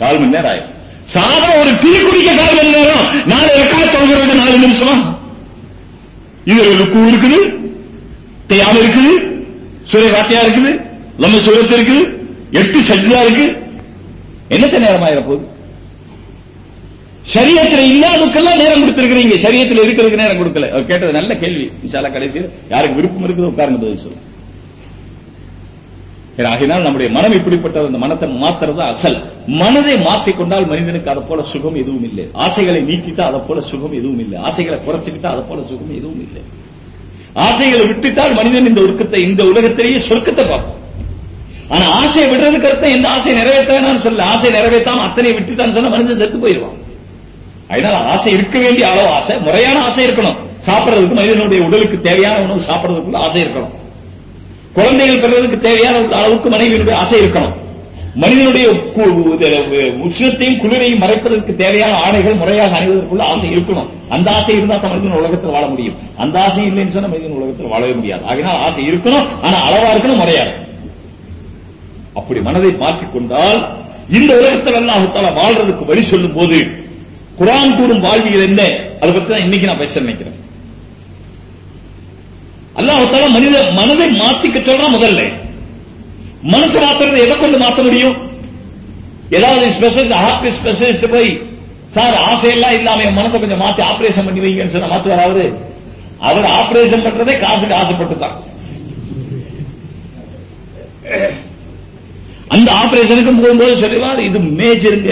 கால் மணி நேரம் ஆயிடும் சாதா ஒரு டீ குடிக்க கால் மணி நேரம். நாலு ரெக்கா தொழுகிறது நாலு நிமிஷமா? இது ருக்கு இருக்குது. கையாம இருக்குது. சூரிய காட்டையா இருக்குது. நம்ம சுகத்து இருக்குது. எட்டு சஜிதா இருக்கு என்னத்த நேரம் ஆயிரம் போகுது சரியத்துல இல்லாததுக்கெல்லாம் நேரம் கொடுத்திருக்கிறீங்க? சரியத்துல இருக்கிறதுக்கு நேரம் கொடுக்கல. அவர் கேட்டது நல்ல கேள்வி. இன்ஷால்லா கடைசியில் யாருக்கு விருப்பம் இருக்குதோ உட்கார்ந்து பதில் சொல்லுங்க. ஆகினால் நம்முடைய மனம் இப்படிப்பட்ட அந்த மனத்தை மாத்துறது அசல். மனதை மாற்றிக்கொண்டால் மனிதனுக்கு அதை போல சுகம் எதுவும் இல்லை. ஆசைகளை நீக்கிட்டா அதை போல சுகம் எதுவும் இல்லை. ஆசைகளை குறைச்சிக்கிட்டா அதை போல சுகம் எதுவும் இல்லை. ஆசைகளை விட்டுட்டால் மனிதன் இந்த உருக்கத்தை இந்த உலகத்திலேயே சொர்க்கத்தை பார்ப்போம் ஆனா ஆசையை விடுறதுக்கு அர்த்தம் எந்த ஆசை நிறைவேற்றான்னு சொல்ல ஆசை நிறைவேற்றாம அத்தனை விட்டுட்டான்னு சொன்னா மனுஷன் செத்து போயிடுவான். அதனால ஆசை இருக்க வேண்டிய அளவு ஆசை முறையான ஆசை இருக்கணும். சாப்பிடுறதுக்கு மனிதனுடைய உடலுக்கு தேவையான உணவு சாப்பிடுறதுக்குள்ள ஆசை இருக்கணும். குழந்தைகள் பெறுவதற்கு தேவையான அளவுக்கு மனைவியினுடைய ஆசை இருக்கணும். மனிதனுடைய உஷ்ணத்தையும் குளிரையும் மறைப்பதற்கு தேவையான ஆடைகள் முறையாக அணிவதற்குள்ள ஆசை இருக்கணும். அந்த ஆசை இருந்தா தான் மனிதன் உலகத்தில் வாழ முடியும். அந்த ஆசை இல்லைன்னு சொன்னா மனிதன் உலகத்தில் வாழவே முடியாது. ஆகினால் ஆசை இருக்கணும் ஆனா அளவா இருக்கணும் முறையா அப்படி மனதை மாற்றிக் கொண்டால் இந்த உலகத்தில் அல்லாஹத்தால வாழ்றதுக்கு வழி சொல்லும் போது குரான் கூறும் வாழ்வியல் என்ன? அதை பத்தி தான் இன்னைக்கு நான் பேச நினைக்கிறேன். அல்லாஹால மனித மனதை மாத்திக்க சொல்றான் முதல்ல. மனசு மாத்துறது எதை கொண்டு மாத்த முடியும்? ஏதாவது ஸ்பெஷலிஸ்ட் ஹார்ட் ஸ்பெஷலிஸ்ட் போய் சார் ஆசையெல்லாம் இல்லாம என் மனசை கொஞ்சம் மாத்தி ஆபரேஷன் பண்ணி வைங்கன்னு சொன்னா மாத்துவார் அவரு? அவர் ஆபரேஷன் பண்றதே காசுக்கு ஆசைப்பட்டு தான் அந்த ஆபரேஷனுக்கு போகும்போது சொல்லுவார் இது மேஜருங்க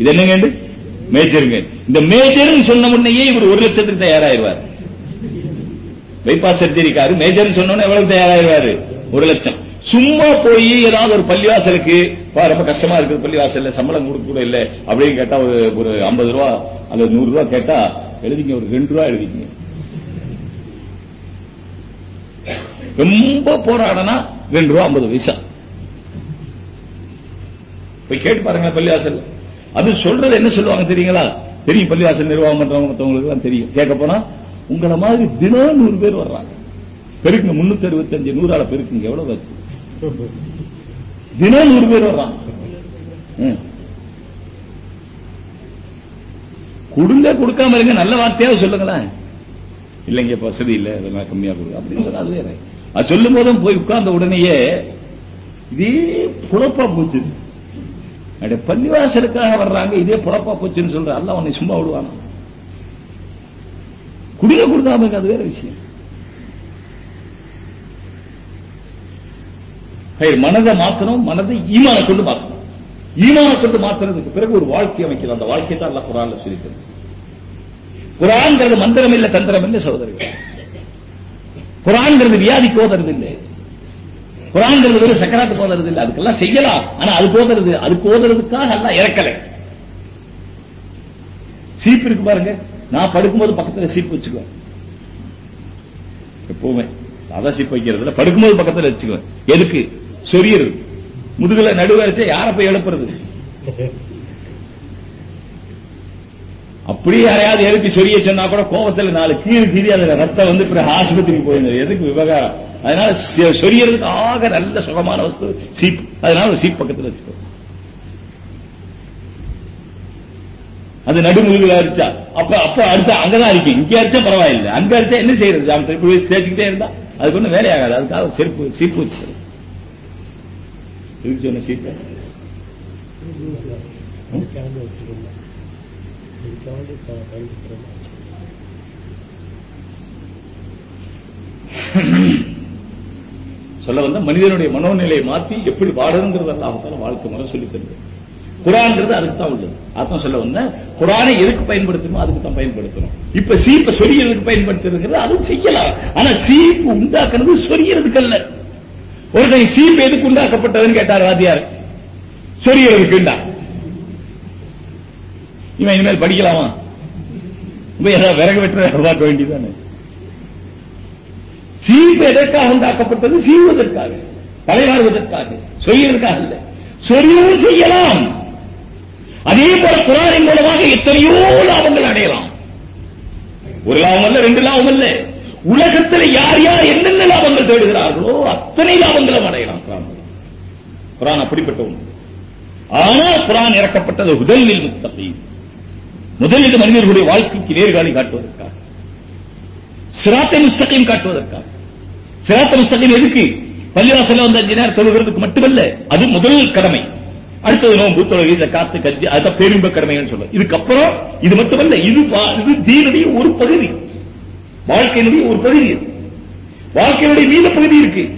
இது என்னங்க மேஜருங்க. இந்த மேஜர்னு சொன்ன உடனேயே இவர் ஒரு லட்சத்துக்கு தயாராயிருவார். பைபாஸ் சர்ஜரிக்காரு மேஜர்னு சொன்ன உடனே எவ்வளவு தயாராயிருவாரு? ஒரு லட்சம். சும்மா போய் ஏதாவது ஒரு பள்ளிவாசலுக்கு பா, ரொம்ப கஷ்டமா இருக்குது பள்ளிவாசல்ல சம்பளம் கொடுக்க கூட இல்ல. அப்படின்னு கேட்டா ஒரு ஒரு ஐம்பது ரூபா அல்லது நூறு ரூபா கேட்டா எழுதிங்க ஒரு ரெண்டு ரூபா எழுதிங்க ரொம்ப போராடனா ரெண்டு ரூபா ஐம்பது பைசா. போய் கேட்டு பாருங்க பள்ளிவாசல் அது சொல்றது என்ன சொல்லுவாங்க தெரியுங்களா? தெரியும் பள்ளிவாசல் நிர்வாகம் பண்றவங்களுக்கு எல்லாம் தெரியும். கேட்க போனா உங்கள மாதிரி தினம் நூறு பேர் வர்றாங்க. பெருக்குங்க முன்னூத்தி அறுபத்தி அஞ்சு நூறால பெருக்குங்க எவ்வளவு ஆச்சு தினம் நூறு பேர் வர்றாங்க. கொடுங்க கொடுக்காம இருங்க நல்ல வார்த்தையாவது சொல்லுங்களேன். இல்லைங்க வசதி இல்ல இதெல்லாம் கம்மியா கொடுங்க அப்படின்னு சொன்னா அது வேற. அது சொல்லும் போதும் போய் உட்கார்ந்த உடனேயே இதே புழப்பா போச்சு. அட பள்ளிவாசலுக்காக வர்றாங்க இதே புழப்பா போச்சுன்னு சொல்ற அல்ல உன்னை சும்மா விடுவானா? குடிக்க கொடுக்காம அது வேற விஷயம். மனதை மாத்தணும் மனதை ஈமான கொண்டு மாத்தணும். ஈமான கொண்டு மாத்துறதுக்கு பிறகு ஒரு வாழ்க்கை அமைக்கலாம் அந்த வாழ்க்கை தான் அல்ல குரான்ல சொல்லிக்கிறது குரான்ங்கிறது மந்திரம் இல்ல தந்திரம் இல்ல சகோதரர்கள். குரான்ங்கிறது வியாதிக்கு ஓதுறது இல்லை. குரான்ங்கிறது வெறும் சக்கராத்து போதறது இல்லை. அதுக்கெல்லாம் செய்யலாம். ஆனா அது போதறது அது போதறதுக்காக எல்லாம் இறக்கலை. சீப்பு இருக்கு பாருங்க. நான் படுக்கும்போது பக்கத்துல சீப்பு வச்சுக்குவேன். எப்பவுமே. சாதா சீப்பு வைக்கிறதுல படுக்கும்போது பக்கத்துல வச்சுக்குவேன். எதுக்கு? சொரியறது முதுகுல நடுவே வச்சா யாரை போய் எழுப்புறது? அப்படியே யாரையாவது எழுப்பி சொரிய சொன்னா கூட கோபத்துல நாலு கீழ் கீழே அதுல ரத்தம் வந்து பிறகு ஆஸ்பத்திரிக்கு போயிருந்தது எதுக்கு விவகாரம்? அதனால சொரியறதுக்கு ஆக நல்ல சுகமான வஸ்து சீப் அதனால சீப் பக்கத்துல வச்சுக்கோ. அது நடுமுதுகுல அடிச்சா அப்ப அப்ப அடுத்த அங்கதான் அடிக்கும் இங்க அடிச்சா பரவாயில்லை. அங்க அடிச்சா என்ன செய்யறது? ஜாமத்தை இப்படி வச்சு தேய்ச்சிக்கிட்டே இருந்தா அதுக்கு ஒண்ணும் வேலையாகாது அதுக்காக செருப்பு சீப்பு வச்சுக்கிறது இதுக்கு சொன்ன சீப்பு? அதுக்காக வச்சுக்கணும் இதுக்காக ப- பயன்படுத்துறோம் சொல்ல வந்த மனிதனுடைய மனோநிலையை மாத்தி எப்படி வாழணுங்கிறது அல்லாஹால வாழ்க்கை முறை சொல்லி தருது. குரான்ங்கிறது அதுக்கு தான் உள்ளது. அதான் சொல்ல வந்த குரானை எதுக்கு பயன்படுத்தணுமோ அதுக்கு தான் பயன்படுத்தணும். இப்ப சீப்பை சொரியறதுக்கு பயன்படுத்துறது அதுவும் செய்யலாம். ஆனா சீப்பு உண்டாக்குறது சொரியறதுக்கு அல்ல. ஒருத்தன் சீப்பு எதுக்கு உண்டாக்கப்பட்டதுன்னு கேட்டார் வாத்தியார். சொரியறதுக்குண்டா இவன் இனிமேல் படிக்கலாமா? இவன் ஏதாவது விறகு வெட்டுற பார்க்க வேண்டியதானே சீப்பு எதற்காக உண்டாக்கப்பட்டது? சீவுவதற்காக. தலைவாறுவதற்காக சொல்லியதற்காக இல்லை சொரியவும் செய்யலாம். அதே போல குரானின் மூலமாக எத்தனையோ லாபங்கள் அடையலாம். ஒரு லாபம் அல்ல ரெண்டு லாபம் அல்ல. உலகத்தில் யார் யார் என்னென்ன லாபங்கள் தேடுகிறார்களோ அத்தனை லாபங்களும் அடையலாம் குரான். குரான் அப்படிப்பட்ட ஒன்று. ஆனால் குரான் இறக்கப்பட்டது முதலில் முத்தகி முதலில் மனிதர்களுடைய வாழ்க்கைக்கு நேர்காணி காட்டுவதற்காக. சிராத்தை முஸ்தகையும் காட்டுவதற்காக. சிராத்த முஸ்தகையும் எதுக்கு? பள்ளிவாசல வந்து அஞ்சு நேரம் தொழுகிறதுக்கு மட்டுமல்ல அது முதல் கடமை. அடுத்தது நோன்பு தொழுகை காத்து கஞ்சி அதான் பேரின்ப கடமைன்னு சொல்லுவோம் இதுக்கப்புறம் இது மட்டுமல்ல இது வா- இது தீனுடைய ஒரு பகுதி. வாழ்க்கையினுடைய ஒரு பகுதி வாழ்க்கையினுடைய மீத பகுதி இருக்கு.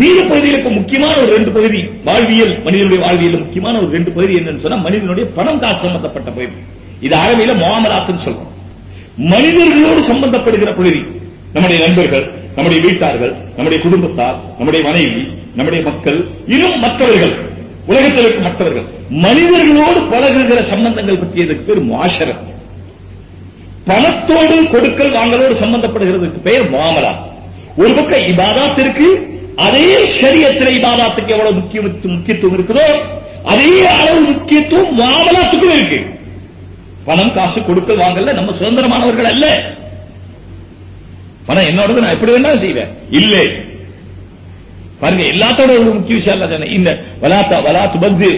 மீத பகுதியில் இப்ப முக்கியமான ஒரு ரெண்டு பகுதி வாழ்வியல் மனிதனுடைய வாழ்வியல் முக்கியமான ஒரு ரெண்டு பகுதி என்னன்னு சொன்னா மனிதனுடைய பணம் காசு சம்பந்தப்பட்ட பகுதி. இது அரபியில மாமலாத்துன்னு சொல்றோம். மனிதர்களோடு சம்பந்தப்படுகிற பகுதி. நம்முடைய நண்பர்கள் நம்முடைய வீட்டார்கள் நம்முடைய குடும்பத்தார் நம்முடைய மனைவி நம்முடைய மக்கள் இன்னும் மற்றவர்கள் உலகத்தில் இருக்கும் மற்றவர்கள் மனிதர்களோடு பழகுகிற சம்பந்தங்கள் பற்றியதுக்கு பேர் முஆஷரத் பணத்தோடு கொடுக்கல் வாங்கலோடு சம்பந்தப்படுகிறதுக்கு பெயர் மாமலா. ஒரு பக்கம் இபாதாத் இருக்கு அதே சரியத்தில் இபாதாத்துக்கு எவ்வளவு முக்கிய முக்கியத்துவம் இருக்குதோ அதே அளவு முக்கியத்துவம் மாமலாத்துக்கும் இருக்கு. பணம் காசு கொடுக்கல் வாங்கல நம்ம சுதந்திரமானவர்கள் அல்ல. பணம் என்னோடது நான் எப்படி வேணா செய்வேன். இல்லை. பாருங்க எல்லாத்தோட ஒரு முக்கிய விஷயம் இல்ல இந்த வலாத்த வலாத்து பக்தி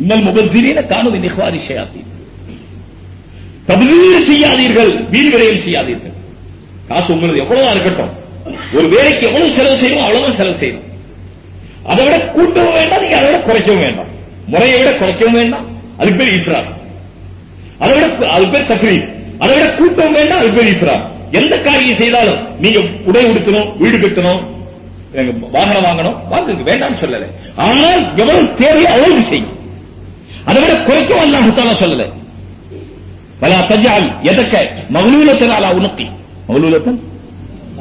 இன்னல் முபத்திரீன காணு நிஹ்வாரி செய்யாதி தபுதீர் செய்யாதீர்கள் வீடுகளையில் செய்யாதீர்கள். காசு உங்களுக்கு எவ்வளவா இருக்கட்டும். ஒரு வேலைக்கு எவ்வளவு செலவு செய்யணும் அவ்வளவுதான் செலவு செய்யணும். அதை விட கூட்டவும் வேண்டாம் நீங்க அதை விட குறைக்கவும் வேண்டாம். முறையை விட குறைக்கவும் வேண்டாம். அதுக்கு பேர் இஃப்ரார் அதை விட அது பேர் தக்ரீர் அதை விட கூட்டவும் வேண்டாம் அது பேர் இஃப்ரார் எந்த காரியம் செய்தாலும் நீங்க உடை உடுத்தணும் வீடு கட்டணும் வாகனம் வாங்கணும் வாங்குங்க வேண்டாம்னு சொல்லல. ஆனால் எவ்வளவு தேவையோ அவ்வளவு செய்யும். அதை விட குறைக்கும் அல்லாஹ் சொல்லல. பல தஜால் எதக்க மகளூலத்தன் அலா உனக்கி. மகளூலத்தன்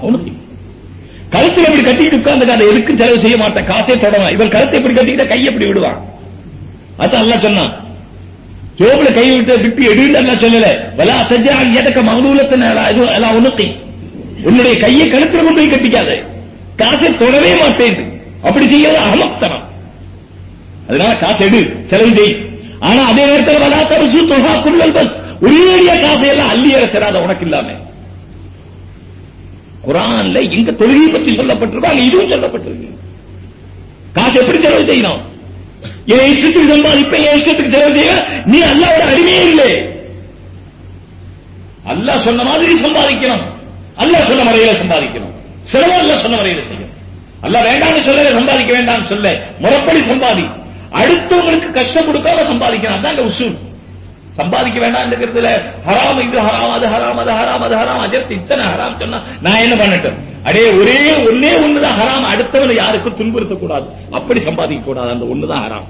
உனக்கி. கழுத்தில் எப்படி கட்டிட்டு உட்கார்ந்து எதுக்கும் செலவு செய்ய மாட்டேன். காசே தொடவான் இவன் கழுத்தை எப்படி கட்டிக்கிட்ட கை எப்படி விடுவான்? அதான் அல்லாஹ் சொன்னான். ஜோபுல கை விட்டு விட்டு எடுன்னு சொல்லல. வலா தஜால் எதக்க மகளூலத்தன் எல்லாம் இது உன்னுடைய கையை கழுத்துல கொண்டு போய் கட்டிக்காத. காசை தொடவே மாட்டேன். அப்படி செய்யறது அகமக்தனம். அதனால காசு எடு செலவு செய். ஆனா அதே நேரத்தில் வலா தரசு தொகா குள்ளல் பஸ். ஒரேடியா காசை எல்லாம் அள்ளி இறச்சிடாத உனக்கு இல்லாம. குரான்ல எங்க தொழுகை பற்றி சொல்லப்பட்டிருக்கோ அங்க இதுவும் சொல்லப்பட்டிருக்கு. காசு எப்படி செலவு செய்யணும்? என் இஷ்டத்துக்கு சம்பாதிப்பேன் என் இஷ்டத்துக்கு செலவு செய்ய நீ அல்லாவோட அடிமையே இல்லை. அல்லாஹ் சொன்ன மாதிரி சம்பாதிக்கணும். அல்லாஹ் சொன்ன முறையில சம்பாதிக்கணும். செலவு அல்லாஹ் சொன்ன முறையில செய்யணும். அல்ல வேண்டாம்னு சொல்ல சம்பாதிக்க வேண்டாம்னு சொல்ல. முறப்படி சம்பாதி. அடுத்தவங்களுக்கு கஷ்டம் கொடுக்காம சம்பாதிக்கணும். அதான் இந்த உசூல். சம்பாதிக்க வேண்டாம்ங்கிறதுல ஹராம் இது ஹராம் அது ஹராம் அது ஹராம் அது ஹராம் அஜர்த்து இத்தனை ஹராம் சொன்னா நான் என்ன பண்ணட்டும்? அடே ஒரே ஒன்னே ஒண்ணுதான் ஹராம். அடுத்தவனை யாருக்கும் துன்புறுத்தக்கூடாது? அப்படி சம்பாதிக்க கூடாது அந்த ஒண்ணுதான் ஹராம்.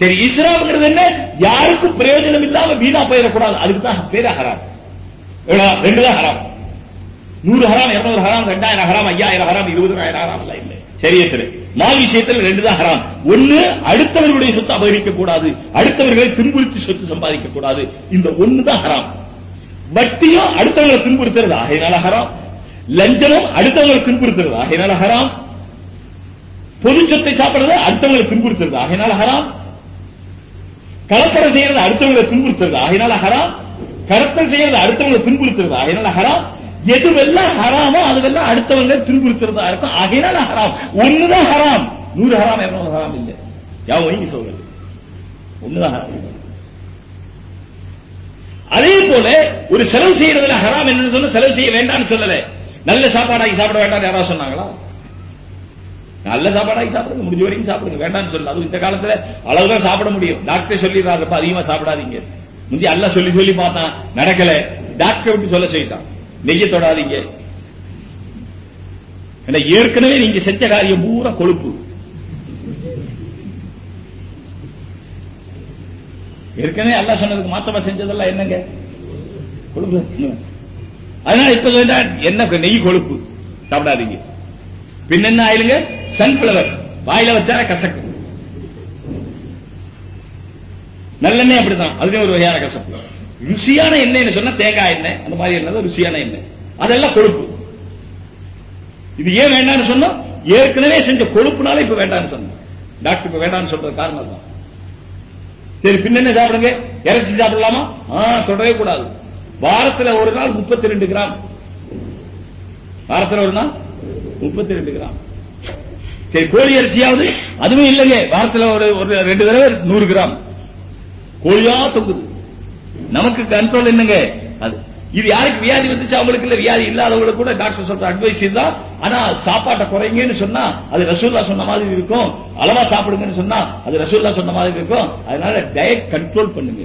சரி இஸ்லாம்ங்கிறது என்ன? யாருக்கும் பிரயோஜனம் இல்லாம வீணா போயிடக்கூடாது. அதுக்கு தான் பேர ஹராம். ரெண்டுதான் ரெண்டு தான் ஹராம். நூறு ஹராம் இருநூறு ஹராம் ரெண்டாயிரம் ஹராம் ஐயாயிரம் ஹராம் இருபதாயிரம் ஹராம் இல்ல இல்லை. சரியத்தில். மால் விஷயத்துல ரெண்டு தான் ஹராம். ஒண்ணு அடுத்தவர்களுடைய சொத்து அபகரிக்க கூடாது அடுத்தவர்களை துன்புறுத்தி சொத்து சம்பாதிக்க கூடாது இந்த ஒண்ணு தான் ஹராம். வட்டியும் அடுத்தவங்களை துன்புறுத்துறது ஆகையினால ஹராம். லஞ்சமும் அடுத்தவங்களை துன்புறுத்துறது ஆகையினால ஹராம். பொது சொத்தை சாப்பிடுறது அடுத்தவங்களை துன்புறுத்துறது ஆகையினால ஹராம். கலப்படம் செய்யறது அடுத்தவங்களை துன்புறுத்துறது ஆகையினால ஹராம். கடத்தல் செய்யறது அடுத்தவங்களை துன்புறுத்துறது ஆகையினால ஹராம். எதுவெல்லாம் ஹராமோ அதுவெல்லாம் அடுத்தவங்க துன்புறுத்துறதா இருக்கும். ஆகையினால ஹராம். ஒண்ணுதான் ஹராம். நூறு ஹராம் இருநூறு ஹராம் இல்லை. யாவும் வைங்க சொல்றது. ஒண்ணுதான் ஹராம். அதே போல ஒரு செலவு செய்யறதுல ஹராம் என்னன்னு சொல்ல செலவு செய்ய வேண்டாம்னு சொல்லல. நல்ல சாப்பாடாக்கி சாப்பிட வேண்டாம்னு யாராவது சொன்னாங்களா? நல்ல சாப்பாடாக்கி சாப்பிடுங்க முடிஞ்ச வரைக்கும் சாப்பிடுங்க. வேண்டாம்னு சொல்லல. அதுவும் இந்த காலத்துல அளவுதான் சாப்பிட முடியும். டாக்டர் சொல்லி ரொம்ப அதிகமா சாப்பிடாதீங்க. முந்தி அல்ல சொல்லி சொல்லி பார்த்தான் நடக்கல. டாக்டர் விட்டு சொல்ல சொல்லிட்டான். நெய்ய தொடாதீங்க. ஏற்கனவே நீங்க செஞ்ச காரியம் பூரா கொழுப்பு. ஏற்கனவே அல்ல சொன்னதுக்கு மாத்தமா செஞ்சதெல்லாம் என்னங்க? கொழுப்பு. அதனால இப்ப சொல்லிட்டா என்ன நெய் கொழுப்பு. சாப்பிடாதீங்க. பின்ன என்ன ஆயிலுங்க? சன்ஃபிளவர் வாயில வச்சார கசக்கு. நல்லெண்ணெய் அப்படிதான் அதுவே ஒரு வகையான கசப்பு. ருசியான எண்ணெய் சொன்னா தேங்காய் எண்ணெய். அந்த மாதிரி எண்ணெய் ருசியான எண்ணெய். அதெல்லாம் கொழுப்பு. இது ஏன் வேண்டாம்னு சொன்னா ஏற்கனவே செஞ்ச கொழுப்புனால இப்ப வேண்டாம்னு சொன்னோம். டாக்டர் இப்ப வேண்டாம்னு சொல்றது காரணம் தான் சரி பின்ன என்ன சாப்பிடுங்க? இறைச்சி சாப்பிடலாமா? தொடவே கூடாது. வாரத்துல ஒரு நாள் முப்பத்தி ரெண்டு கிராம். வாரத்துல ஒரு நாள் முப்பத்தி ரெண்டு கிராம். சரி கோழி இறைச்சியாவது? அதுவும் இல்லைங்க. வாரத்துல ஒரு ஒரு ரெண்டு தடவை நூறு கிராம். கோழியா தொங்குது. நமக்கு கண்ட்ரோல் என்னங்க? அது இது யாருக்கு வியாதி வந்துச்சு? அவங்களுக்கு இல்ல. வியாதி இல்லாதவங்களுக்கு கூட டாக்டர் சொல்ற அட்வைஸ் தான் ஆனா சாப்பாட்டை குறைங்கன்னு சொன்னா அது ரசூல்லா சொன்ன மாதிரி இருக்கும். அளவா சாப்பிடுங்கன்னு சொன்னா அது ரசூல்லா சொன்ன மாதிரி இருக்கும். அதனால டயட் கண்ட்ரோல் பண்ணுங்க.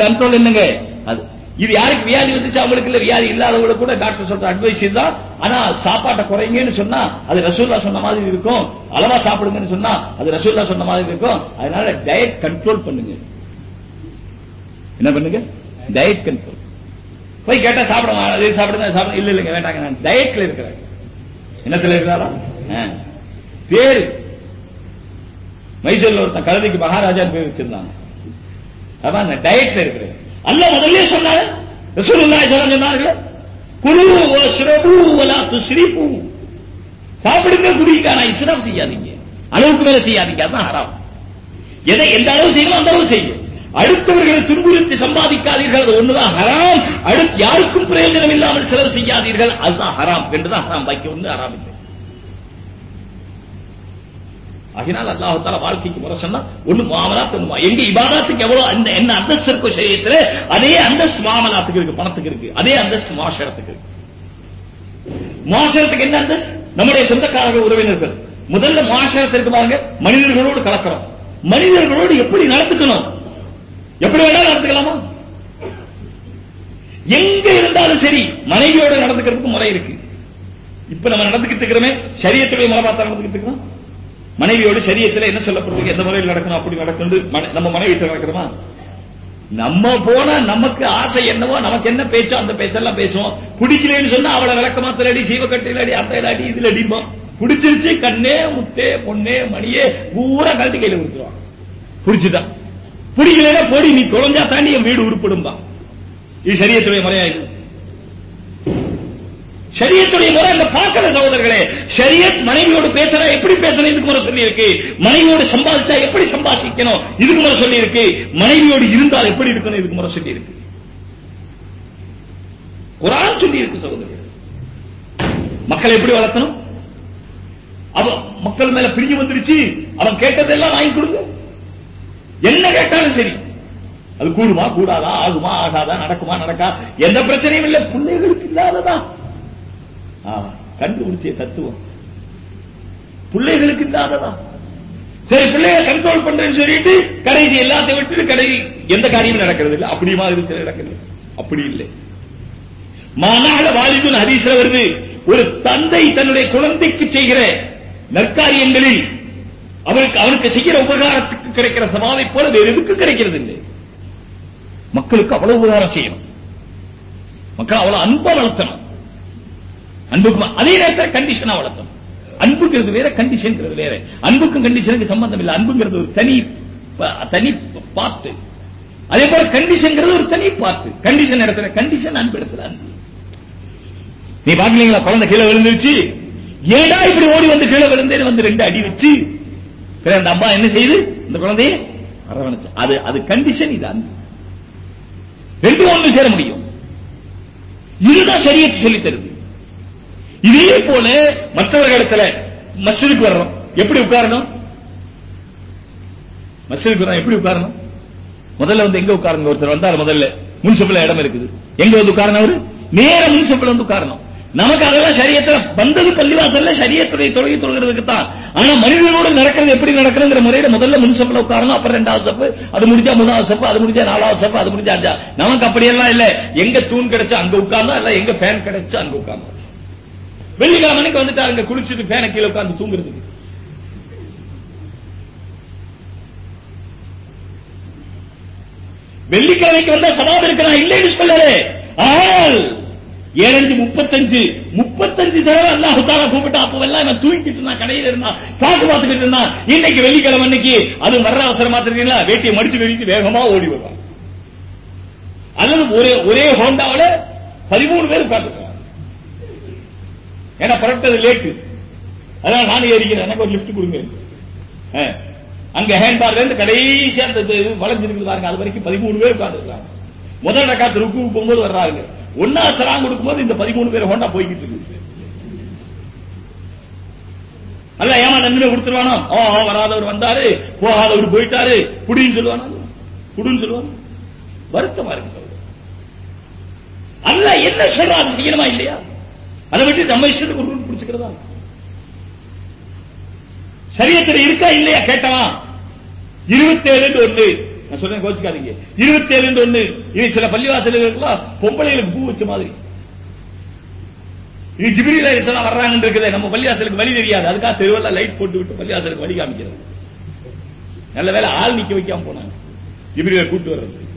கண்ட்ரோல் என்னங்க? அது இது யாருக்கு வியாதி வந்துச்சு? அவங்களுக்கு இல்ல வியாதி இல்லாதவங்களுக்கு கூட டாக்டர் சொல்ற அட்வைஸ் தான் ஆனா சாப்பாட்டை குறைங்கன்னு சொன்னா அது ரசூல்லா சொன்ன மாதிரி இருக்கும். அளவா சாப்பிடுங்கன்னு சொன்னா அது ரசூல்லா சொன்ன மாதிரி இருக்கும். அதனால டயட் கண்ட்ரோல் பண்ணுங்க. என்ன பண்ணுங்க? டயட் கண்ட்ரோல் போய் கேட்டா சாப்பிடுங்க அது சாப்பிடுங்க சாப்பிடுங்க. இல்ல இல்லைங்க வேண்டாங்க. நான் டயட்ல இருக்கிறேன். என்னத்துல இருக்கிறாரா? பேரு. மைசூர்ல ஒருத்தன் கழுதைக்கு மகாராஜா பேர் வச்சிருந்தாங்க. அதான் நான் டயட்ல இருக்கிறது. அல்ல முதல்ல சொன்னாரு ரசூலுல்லாஹி சொன்னார்கள். குலு வஷ்ரபு வலா சாப்பிடுங்க குடிங்க ஆனா இஸ்ராஃப் செய்யாதீங்க. அளவுக்கு மேல செய்யாதீங்க. அதான் ஹராம். எதை எந்த அளவு செய்யணும் அந்த அளவு செய்யுங்க. அடுத்தவர்களை துன்புறுத்தி சம்பாதிக்காதீர்கள். அது ஒண்ணுதான். ஹராம். அடுத்து யாருக்கும் பிரயோஜனம் இல்லாமல் செலவு செய்யாதீர்கள். அதுதான் ஹராம். ரெண்டுதான் ஹராம். பாக்கி ஒண்ணு ஹராம் அதனால ஆகினால் அல்லாஹ் வாழ்க்கைக்கு முறை சொன்னா ஒண்ணு மாமலாத் ஒண்ணு எங்க இபாதத்துக்கு எவ்வளவு அந்த என்ன அந்தஸ்து இருக்கோ சரீரத்துல அதே அந்தஸ்து மாமலாத்துக்கு இருக்கு பணத்துக்கு இருக்கு. அதே அந்தஸ்து மாசரத்துக்கு இருக்கு. மாசரத்துக்கு என்ன அந்தஸ்து? நம்முடைய சொந்தக்காரர்கள் உறவினர்கள். முதல்ல மாசரத்திற்கு பாருங்க மனிதர்களோடு கலக்கிறோம். மனிதர்களோடு எப்படி நடந்துக்கணும்? எப்படி வேணாலும் நடந்துக்கலாமா? எங்க இருந்தாலும் சரி மனைவியோட நடந்துக்கிறதுக்கு முறை இருக்கு. இப்ப நம்ம நடந்துக்கிட்டு இருக்கிறோமே சரியத்துடைய முறை பார்த்தா நடந்துக்கிட்டு இருக்கிறோம். மனைவியோடு சரியத்துல என்ன சொல்லப்படுறது எந்த முறையில் நடக்கணும் அப்படி நடக்கணும் நம்ம மனைவி நடக்கிறோமா? நம்ம போனா நமக்கு ஆசை என்னவோ நமக்கு என்ன பேச்சோ அந்த பேச்செல்லாம் பேசுவோம். பிடிக்கலன்னு சொன்னா அவளை விளக்க மாத்திர அடி சீவக்கட்டில அடி அந்த அடி இதுல அடிப்போம். பிடிச்சிருச்சு கண்ணே முத்தே பொண்ணே மணியே பூரா கழட்டி கையில கொடுத்துருவான். பிடிச்சுதான். பிடிக்கலன்னா பொடி நீ தொலைஞ்சா தாண்டி என் வீடு உருப்பிடும்பா. இது சரியத்துடைய முறையா இது ஷரியத்துடைய முறை அந்த பார்க்கல சகோதரர்களே. ஷரியத் மனைவியோடு பேசுறா எப்படி பேசணும் இதுக்கு முறை சொல்லி இருக்கு மனைவியோடு சம்பாதிச்சா எப்படி சம்பாஷிக்கணும் இதுக்கு முறை சொல்லி இருக்கு மனைவியோடு இருந்தால் எப்படி இருக்கணும் இதுக்கு முறை சொல்லி இருக்கு குரான் சொல்லி இருக்கு மக்களை எப்படி வளர்த்தணும்? அவன் மக்கள் மேல பிரிஞ்சு வந்துருச்சு. அவன் கேட்டதெல்லாம் வாங்கி கொடுங்க. என்ன கேட்டாலும் சரி. அது கூடுமா கூடாதா ஆகுமா ஆகாதா நடக்குமா நடக்கா? எந்த பிரச்சனையும் இல்லை. பிள்ளைகளுக்கு இல்லாததா? கண்டுபிடிச்ச தத்துவம். பிள்ளைகளுக்கு இல்லாததா? சரி பிள்ளைய கண்ட்ரோல் பண்றேன்னு சொல்லிட்டு கடைசி எல்லாத்தையும் விட்டுட்டு கடை எந்த காரியமும் நடக்கிறது இல்லை. அப்படி மாதிரி சில நடக்கிறது அப்படி இல்லை. மாநாள வாலிபன் ஹதீஸ்ல வருது ஒரு தந்தை தன்னுடைய குழந்தைக்கு செய்கிற நற்காரியங்களில் அவருக்கு அவனுக்கு செய்கிற உபகாரத்துக்கு கிடைக்கிற சமாவை போல வேறு எதுக்கு கிடைக்கிறது இல்லை மக்களுக்கு அவ்வளவு உபகாரம் செய்யணும். மக்கள் அவ்வளவு அன்பா வளர்த்தணும். அன்புக்கு அதே நேரத்தில் கண்டிஷனா வளர்த்தணும். அன்புங்கிறது வேற கண்டிஷன்ங்கிறது வேற. அன்புக்கும் கண்டிஷனுக்கு சம்பந்தம் இல்லை. அன்புங்கிறது ஒரு தனி தனி பார்த்து அதே போல கண்டிஷன்ங்கிறது ஒரு தனி பார்த்து கண்டிஷன் இடத்துல கண்டிஷன் அன்பு இடத்துல அன்பு. நீ பாக்கலீங்களா குழந்தை கீழே விழுந்துருச்சு. ஏடா இப்படி ஓடி வந்து கீழே விழுந்தேன்னு வந்து ரெண்டு அடி வச்சு. அந்த அம்மா என்ன செய்யுது இந்த குழந்தைய அரவணைச்சு. அது அது கண்டிஷன் இது அன்பு. ரெண்டும் ஒன்று சேர முடியும். இதுதான் சரியத்து சொல்லி தருது இதே போல மற்றவர்களிடத்துல மஸ்ஜிதுக்கு வர்றோம் எப்படி உட்காரணும்? மஸ்ஜிதுக்கு வர்றோம் எப்படி உட்காரணும்? முதல்ல வந்து எங்க உட்காருங்க ஒருத்தர் வந்தார் முதல்ல. முன்சிபல் இடம் இருக்குது. எங்க வந்து உட்காரணும் அவரு? நேர முன்சிபல் வந்து உட்காரணும். நமக்கு அதெல்லாம் சரியத்துல வந்தது பள்ளிவாசல்ல சரியத்துடைய தொழுகை தொழுகிறதுக்கு தான். ஆனா மனிதனோடு நடக்கிறது எப்படி நடக்கணுங்கிற முறையில முதல்ல முன்சப்ல உட்காரணும். அப்புறம் ரெண்டாவது சப்பு அது முடிஞ்சா மூணாவது சப்பு அது முடிஞ்சா நாலாவது சப்பு அது முடிஞ்சா அஞ்சா நமக்கு அப்படியெல்லாம் இல்ல. எங்க தூண் கிடைச்சா அங்க உட்கார்ந்தா இல்ல எங்க ஃபேன் கிடைச்சா அங்க உட்கார்ந்தோம் வெள்ளிக்கிழமைக்கு வந்துட்டாருங்க குளிச்சுட்டு பேன கீழே உட்காந்து தூங்குறதுக்கு. வெள்ளிக்கிழமைக்கு வந்தா சவாப் இருக்கலாம் இல்லைன்னு சொல்லலே. ஆனால் ஏழஞ்சு முப்பத்தஞ்சு முப்பத்தஞ்சு தடவை அல்லாஹு தாலா கூப்பிட்டா அப்பவெல்லாம் இவன் தூங்கிட்டு இருந்தான் கடையில இருந்தான் காசு பார்த்துக்கிட்டு இருந்தான். இன்னைக்கு வெள்ளிக்கிழமை அன்னைக்கு அது வர்ற அவசரமா தெரியுங்களா வேட்டியை மடிச்சு கழித்து வேகமா ஓடி வருவான். அல்லது ஒரே ஒரே ஹோண்டாவில பதிமூணு பேர் உட்கார்ந்துருக்காங்க ஏன்னா புறப்பட்டது லேட்டு அதனால நானும் ஏறிக்கிறேன் எனக்கு ஒரு லிப்ட் கொடுங்க. அங்க அங்க ஹேண்ட்பார்ல இருந்து கடைசி அந்த வளைஞ்சிருக்கு பாருங்க. அது வரைக்கும் பதிமூணு பேர் உட்கார்ந்துருக்காங்க. முதல் ரக்காத்து ருக்கு போகும்போது வர்றாங்க ஒன்னா சராங் கொடுக்கும்போது இந்த பதிமூணு பேர் ஹோண்டா போய்கிட்டு இருக்கு அல்ல ஏமா நன்மை கொடுத்துருவானோ? ஓ வராதவர் வந்தாரு. போகாதவர் போயிட்டாரு. குடின்னு சொல்லுவானா? குடுன்னு சொல்லுவாங்க வருத்தமா இருக்கு சொல்ற அல்ல என்ன சொல்றான் செய்யணுமா இல்லையா? அதை விட்டு நம்ம இஷ்டத்துக்கு ஒரு ரூல் பிடிச்சுக்கிறதா சரியத்தில் இருக்கா இல்லையா கேட்டவா? இருபத்தேழு ஒண்ணு. நான் சொல்றேன் கோச்சிக்காதீங்க. இருபத்தேழு ஒண்ணு. இது சில பள்ளிவாசல்களுக்கெல்லாம் பொம்பளைகளுக்கு பூ வச்ச மாதிரி. இது ஜிபிரில இஸ்லாம் வர்றாங்கன்னு இருக்குது நம்ம பள்ளிவாசலுக்கு வழி தெரியாது. அதுக்காக தெருவெல்லாம் லைட் போட்டு விட்டு பள்ளிவாசலுக்கு வழி காமிக்கிறது. நல்ல வேளை ஆள் நிக்க வைக்காம போனாங்க. ஜிபிரில கூட்டு வர்றது.